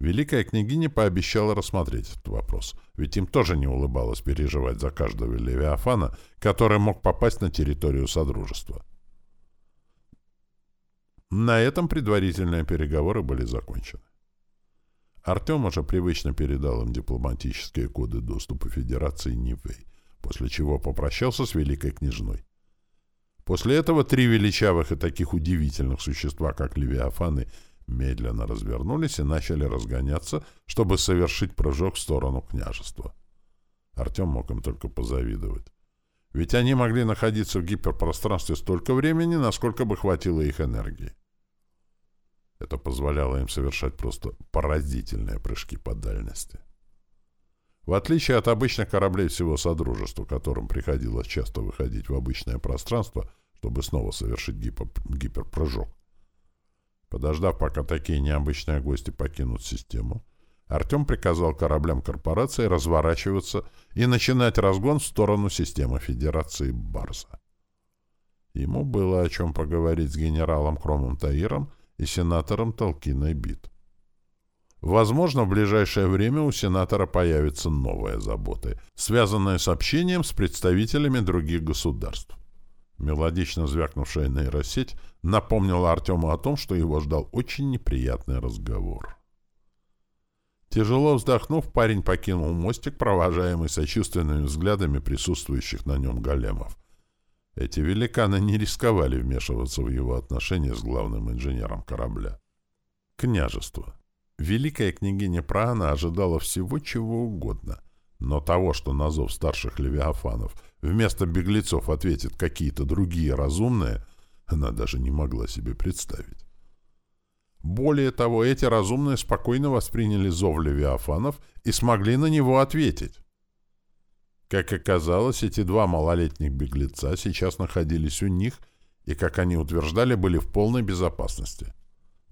Великая княгиня пообещала рассмотреть этот вопрос, ведь им тоже не улыбалось переживать за каждого левиафана, который мог попасть на территорию Содружества. На этом предварительные переговоры были закончены. Артем уже привычно передал им дипломатические коды доступа Федерации Нивэй, после чего попрощался с великой княжной. После этого три величавых и таких удивительных существа, как Левиафаны, медленно развернулись и начали разгоняться, чтобы совершить прыжок в сторону княжества. Артем мог им только позавидовать. Ведь они могли находиться в гиперпространстве столько времени, насколько бы хватило их энергии. Это позволяло им совершать просто поразительные прыжки по дальности. В отличие от обычных кораблей всего Содружества, которым приходилось часто выходить в обычное пространство, чтобы снова совершить гипер гиперпрыжок. Подождав, пока такие необычные гости покинут систему, Артем приказал кораблям корпорации разворачиваться и начинать разгон в сторону системы Федерации Барса. Ему было о чем поговорить с генералом Кромом Таиром и сенатором Толкиной Бит. Возможно, в ближайшее время у сенатора появятся новые заботы, связанные с общением с представителями других государств. Мелодично звякнувшая нейросеть напомнила Артему о том, что его ждал очень неприятный разговор. Тяжело вздохнув, парень покинул мостик, провожаемый сочувственными взглядами присутствующих на нем големов. Эти великаны не рисковали вмешиваться в его отношения с главным инженером корабля. Княжество. Великая княгиня Праана ожидала всего чего угодно, но того, что на зов старших левиафанов вместо беглецов ответят какие-то другие разумные, она даже не могла себе представить. Более того, эти разумные спокойно восприняли зов левиафанов и смогли на него ответить. Как оказалось, эти два малолетних беглеца сейчас находились у них и, как они утверждали, были в полной безопасности.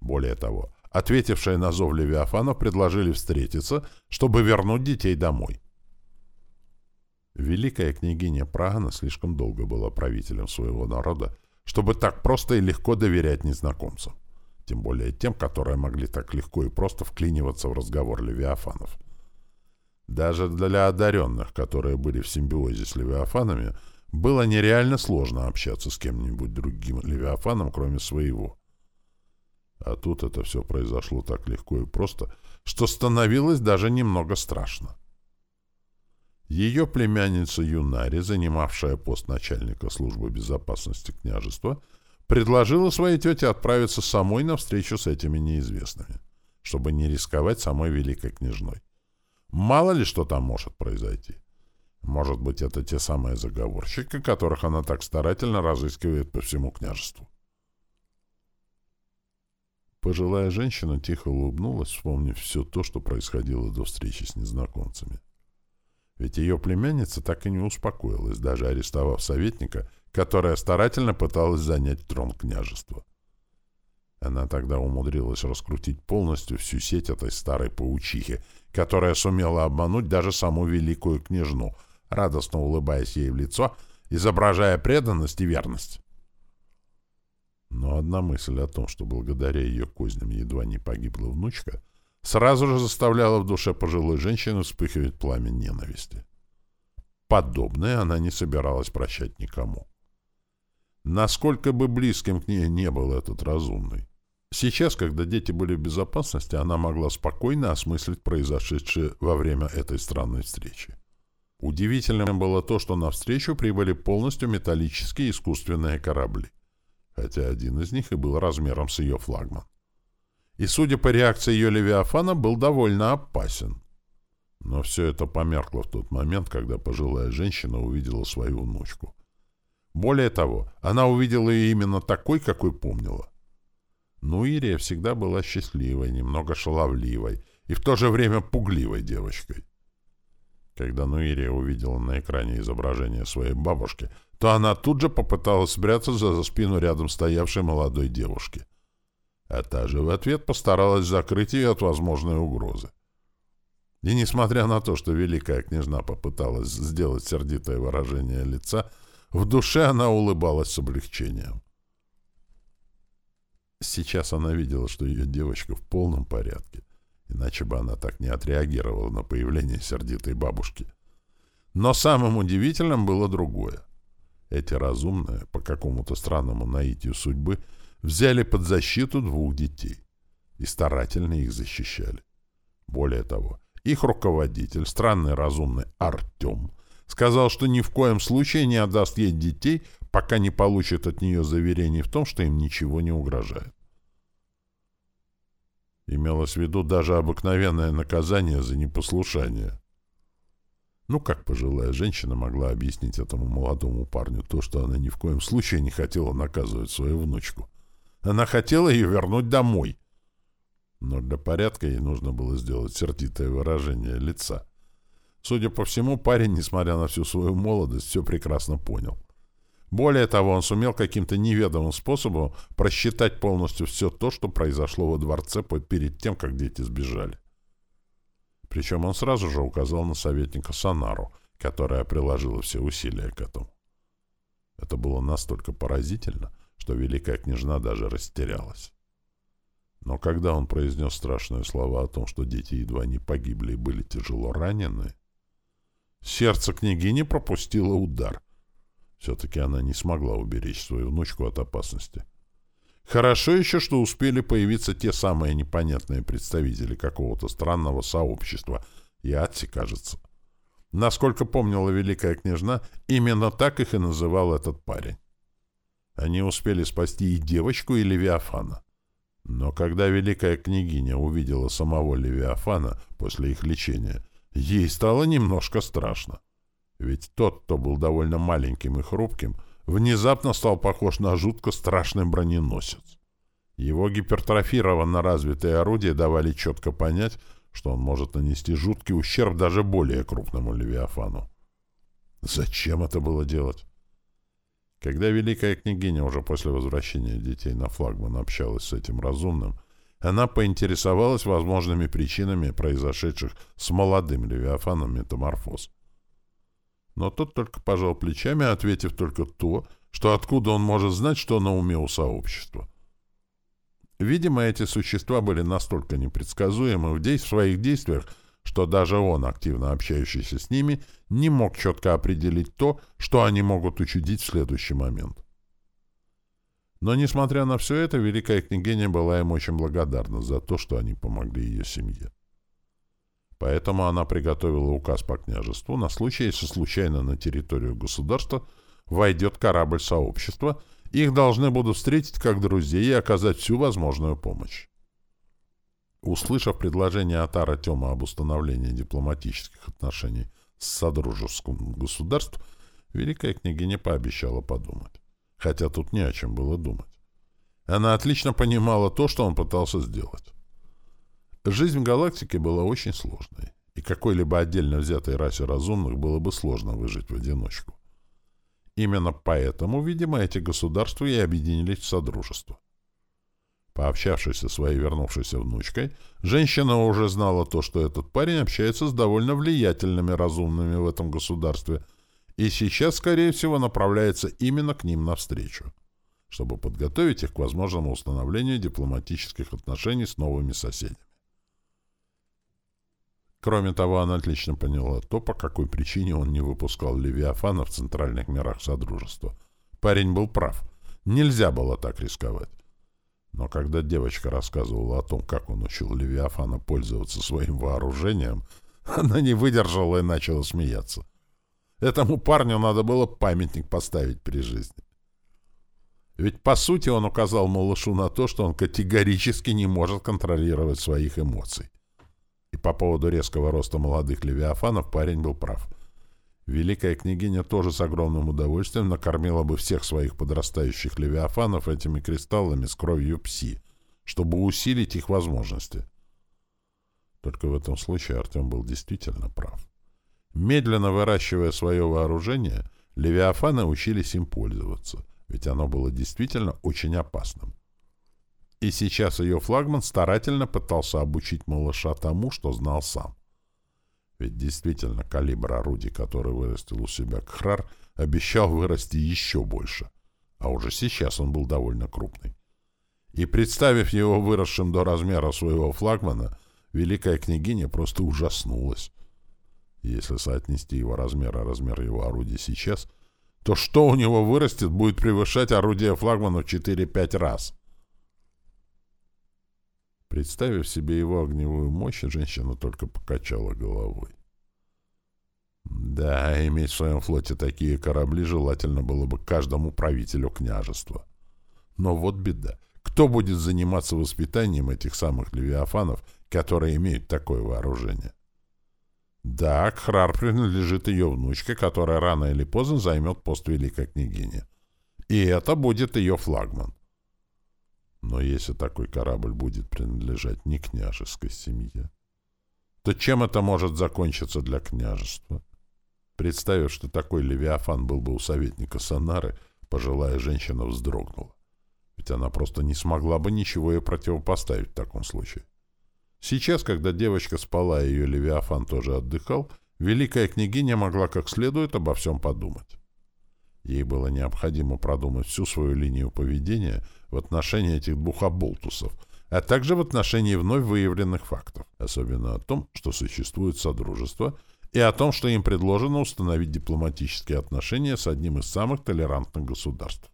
Более того, ответившие на зов Левиафанов предложили встретиться, чтобы вернуть детей домой. Великая княгиня Прагана слишком долго была правителем своего народа, чтобы так просто и легко доверять незнакомцам, тем более тем, которые могли так легко и просто вклиниваться в разговор Левиафанов. Даже для одаренных, которые были в симбиозе с Левиафанами, было нереально сложно общаться с кем-нибудь другим Левиафаном, кроме своего. А тут это все произошло так легко и просто, что становилось даже немного страшно. Ее племянница Юнари, занимавшая пост начальника службы безопасности княжества, предложила своей тете отправиться самой на встречу с этими неизвестными, чтобы не рисковать самой великой княжной. Мало ли что там может произойти. Может быть, это те самые заговорщики, которых она так старательно разыскивает по всему княжеству. Пожилая женщина тихо улыбнулась, вспомнив все то, что происходило до встречи с незнакомцами. Ведь ее племянница так и не успокоилась, даже арестовав советника, которая старательно пыталась занять трон княжества. Она тогда умудрилась раскрутить полностью всю сеть этой старой паучихи, которая сумела обмануть даже саму великую княжну, радостно улыбаясь ей в лицо, изображая преданность и верность. Но одна мысль о том, что благодаря ее козням едва не погибла внучка, сразу же заставляла в душе пожилой женщины вспыхивать пламя ненависти. Подобное она не собиралась прощать никому. Насколько бы близким к ней не был этот разумный. Сейчас, когда дети были в безопасности, она могла спокойно осмыслить произошедшее во время этой странной встречи. Удивительным было то, что навстречу прибыли полностью металлические искусственные корабли хотя один из них и был размером с ее флагман. И, судя по реакции ее Левиафана, был довольно опасен. Но все это померкло в тот момент, когда пожилая женщина увидела свою внучку. Более того, она увидела ее именно такой, какой помнила. Но Ирия всегда была счастливой, немного шаловливой и в то же время пугливой девочкой. Когда Нуирия увидела на экране изображение своей бабушки, то она тут же попыталась спрятаться за спину рядом стоявшей молодой девушки. А та же в ответ постаралась закрыть ее от возможной угрозы. И несмотря на то, что великая княжна попыталась сделать сердитое выражение лица, в душе она улыбалась с облегчением. Сейчас она видела, что ее девочка в полном порядке, иначе бы она так не отреагировала на появление сердитой бабушки. Но самым удивительным было другое. Эти разумные, по какому-то странному наитию судьбы, взяли под защиту двух детей и старательно их защищали. Более того, их руководитель, странный разумный Артем, сказал, что ни в коем случае не отдаст ей детей, пока не получит от нее заверений в том, что им ничего не угрожает. Имелось в виду даже обыкновенное наказание за непослушание. Ну, как пожилая женщина могла объяснить этому молодому парню то, что она ни в коем случае не хотела наказывать свою внучку? Она хотела ее вернуть домой. Но для порядка ей нужно было сделать сердитое выражение лица. Судя по всему, парень, несмотря на всю свою молодость, все прекрасно понял. Более того, он сумел каким-то неведомым способом просчитать полностью все то, что произошло во дворце перед тем, как дети сбежали. Причем он сразу же указал на советника Санару, которая приложила все усилия к этому. Это было настолько поразительно, что великая княжна даже растерялась. Но когда он произнес страшные слова о том, что дети едва не погибли и были тяжело ранены, сердце княгини пропустило удар. Все-таки она не смогла уберечь свою внучку от опасности. Хорошо еще, что успели появиться те самые непонятные представители какого-то странного сообщества. Ятси, кажется. Насколько помнила великая княжна, именно так их и называл этот парень. Они успели спасти и девочку, и Левиафана. Но когда великая княгиня увидела самого Левиафана после их лечения, ей стало немножко страшно. Ведь тот, кто был довольно маленьким и хрупким, внезапно стал похож на жутко страшный броненосец. Его гипертрофированно развитые орудия давали четко понять, что он может нанести жуткий ущерб даже более крупному Левиафану. Зачем это было делать? Когда великая княгиня уже после возвращения детей на флагман общалась с этим разумным, она поинтересовалась возможными причинами произошедших с молодым Левиафаном метаморфоз. Но тот только пожал плечами, ответив только то, что откуда он может знать, что на уме у сообщества. Видимо, эти существа были настолько непредсказуемы в, дей в своих действиях, что даже он, активно общающийся с ними, не мог четко определить то, что они могут учудить в следующий момент. Но, несмотря на все это, великая княгиня была им очень благодарна за то, что они помогли ее семье. Поэтому она приготовила указ по княжеству на случай, если случайно на территорию государства войдет корабль сообщества, их должны будут встретить как друзей и оказать всю возможную помощь. Услышав предложение Атара Тёма об установлении дипломатических отношений с Содружеством государств, великая княгиня пообещала подумать. Хотя тут не о чем было думать. Она отлично понимала то, что он пытался сделать. Жизнь в галактике была очень сложной, и какой-либо отдельно взятой расе разумных было бы сложно выжить в одиночку. Именно поэтому, видимо, эти государства и объединились в Содружество. Пообщавшись со своей вернувшейся внучкой, женщина уже знала то, что этот парень общается с довольно влиятельными разумными в этом государстве, и сейчас, скорее всего, направляется именно к ним навстречу, чтобы подготовить их к возможному установлению дипломатических отношений с новыми соседями. Кроме того, она отлично поняла то, по какой причине он не выпускал Левиафана в центральных мирах Содружества. Парень был прав. Нельзя было так рисковать. Но когда девочка рассказывала о том, как он учил Левиафана пользоваться своим вооружением, (laughs) она не выдержала и начала смеяться. Этому парню надо было памятник поставить при жизни. Ведь, по сути, он указал малышу на то, что он категорически не может контролировать своих эмоций. И по поводу резкого роста молодых левиафанов парень был прав — Великая княгиня тоже с огромным удовольствием накормила бы всех своих подрастающих левиафанов этими кристаллами с кровью пси, чтобы усилить их возможности. Только в этом случае Артем был действительно прав. Медленно выращивая свое вооружение, левиафаны учились им пользоваться, ведь оно было действительно очень опасным. И сейчас ее флагман старательно пытался обучить малыша тому, что знал сам. Ведь действительно калибр орудий, который вырастил у себя Кхрар, обещал вырасти еще больше. А уже сейчас он был довольно крупный. И представив его выросшим до размера своего флагмана, великая княгиня просто ужаснулась. Если соотнести его размер и размер его орудий сейчас, то что у него вырастет, будет превышать орудие флагмана в 4-5 раз. Представив себе его огневую мощь, женщина только покачала головой. Да, иметь в своем флоте такие корабли желательно было бы каждому правителю княжества. Но вот беда. Кто будет заниматься воспитанием этих самых левиафанов, которые имеют такое вооружение? Да, Кхрар принадлежит ее внучке, которая рано или поздно займет пост великой княгини. И это будет ее флагман. Но если такой корабль будет принадлежать не княжеской семье, то чем это может закончиться для княжества? Представив, что такой Левиафан был бы у советника Санары, пожилая женщина вздрогнула. Ведь она просто не смогла бы ничего ей противопоставить в таком случае. Сейчас, когда девочка спала и ее Левиафан тоже отдыхал, великая княгиня могла как следует обо всем подумать. Ей было необходимо продумать всю свою линию поведения в отношении этих двух оболтусов, а также в отношении вновь выявленных фактов, особенно о том, что существует содружество — и о том, что им предложено установить дипломатические отношения с одним из самых толерантных государств.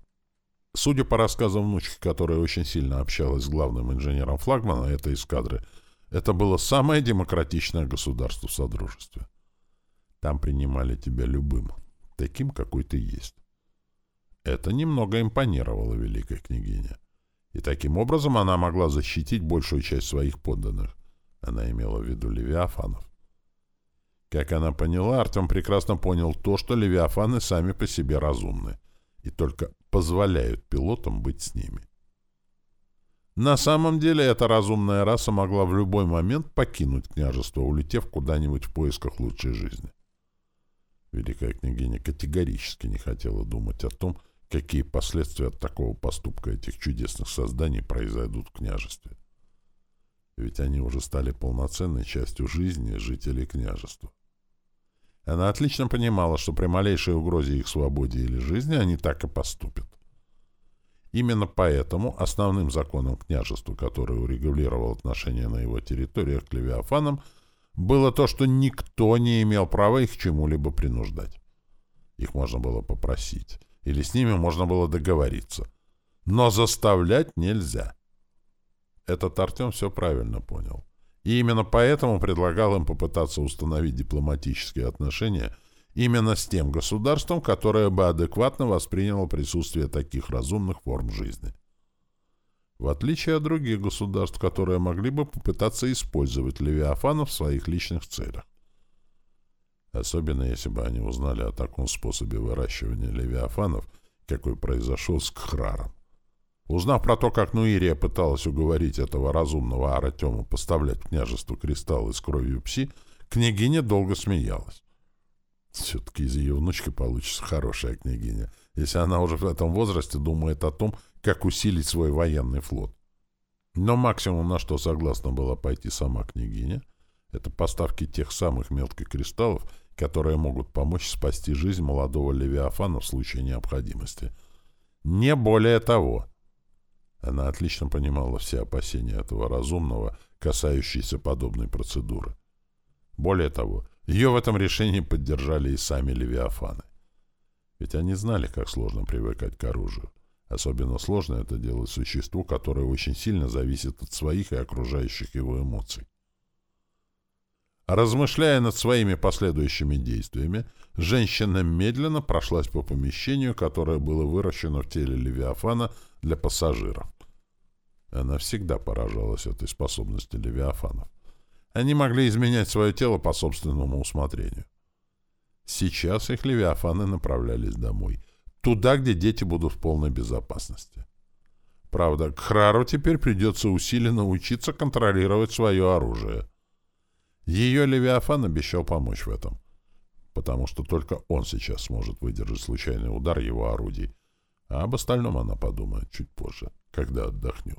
Судя по рассказам внучки, которая очень сильно общалась с главным инженером флагмана этой эскадры, это было самое демократичное государство в Содружестве. Там принимали тебя любым, таким, какой ты есть. Это немного импонировало великой княгине. И таким образом она могла защитить большую часть своих подданных. Она имела в виду левиафанов. Как она поняла, Артем прекрасно понял то, что левиафаны сами по себе разумны и только позволяют пилотам быть с ними. На самом деле эта разумная раса могла в любой момент покинуть княжество, улетев куда-нибудь в поисках лучшей жизни. Великая княгиня категорически не хотела думать о том, какие последствия от такого поступка этих чудесных созданий произойдут в княжестве. Ведь они уже стали полноценной частью жизни жителей княжества. Она отлично понимала, что при малейшей угрозе их свободе или жизни они так и поступят. Именно поэтому основным законом княжества, который урегулировал отношения на его территориях к Левиафанам, было то, что никто не имел права их чему-либо принуждать. Их можно было попросить, или с ними можно было договориться. Но заставлять нельзя. Этот Артем все правильно понял. И именно поэтому предлагал им попытаться установить дипломатические отношения именно с тем государством, которое бы адекватно восприняло присутствие таких разумных форм жизни. В отличие от других государств, которые могли бы попытаться использовать Левиафанов в своих личных целях. Особенно если бы они узнали о таком способе выращивания Левиафанов, какой произошел с Кхраром. Узнав про то, как Нуирия пыталась уговорить этого разумного Аратема поставлять в княжество кристаллы с кровью пси, княгиня долго смеялась. Все-таки из ее внучки получится хорошая княгиня, если она уже в этом возрасте думает о том, как усилить свой военный флот. Но максимум, на что согласна была пойти сама княгиня, это поставки тех самых мелких кристаллов, которые могут помочь спасти жизнь молодого Левиафана в случае необходимости. Не более того. Она отлично понимала все опасения этого разумного, касающиеся подобной процедуры. Более того, ее в этом решении поддержали и сами левиафаны. Ведь они знали, как сложно привыкать к оружию. Особенно сложно это делать существу, которое очень сильно зависит от своих и окружающих его эмоций. Размышляя над своими последующими действиями, женщина медленно прошлась по помещению, которое было выращено в теле Левиафана для пассажиров. Она всегда поражалась этой способности Левиафанов. Они могли изменять свое тело по собственному усмотрению. Сейчас их Левиафаны направлялись домой, туда, где дети будут в полной безопасности. Правда, Кхрару теперь придется усиленно учиться контролировать свое оружие — ее Левиафан обещал помочь в этом, потому что только он сейчас сможет выдержать случайный удар его орудий, а об остальном она подумает чуть позже, когда отдохнет.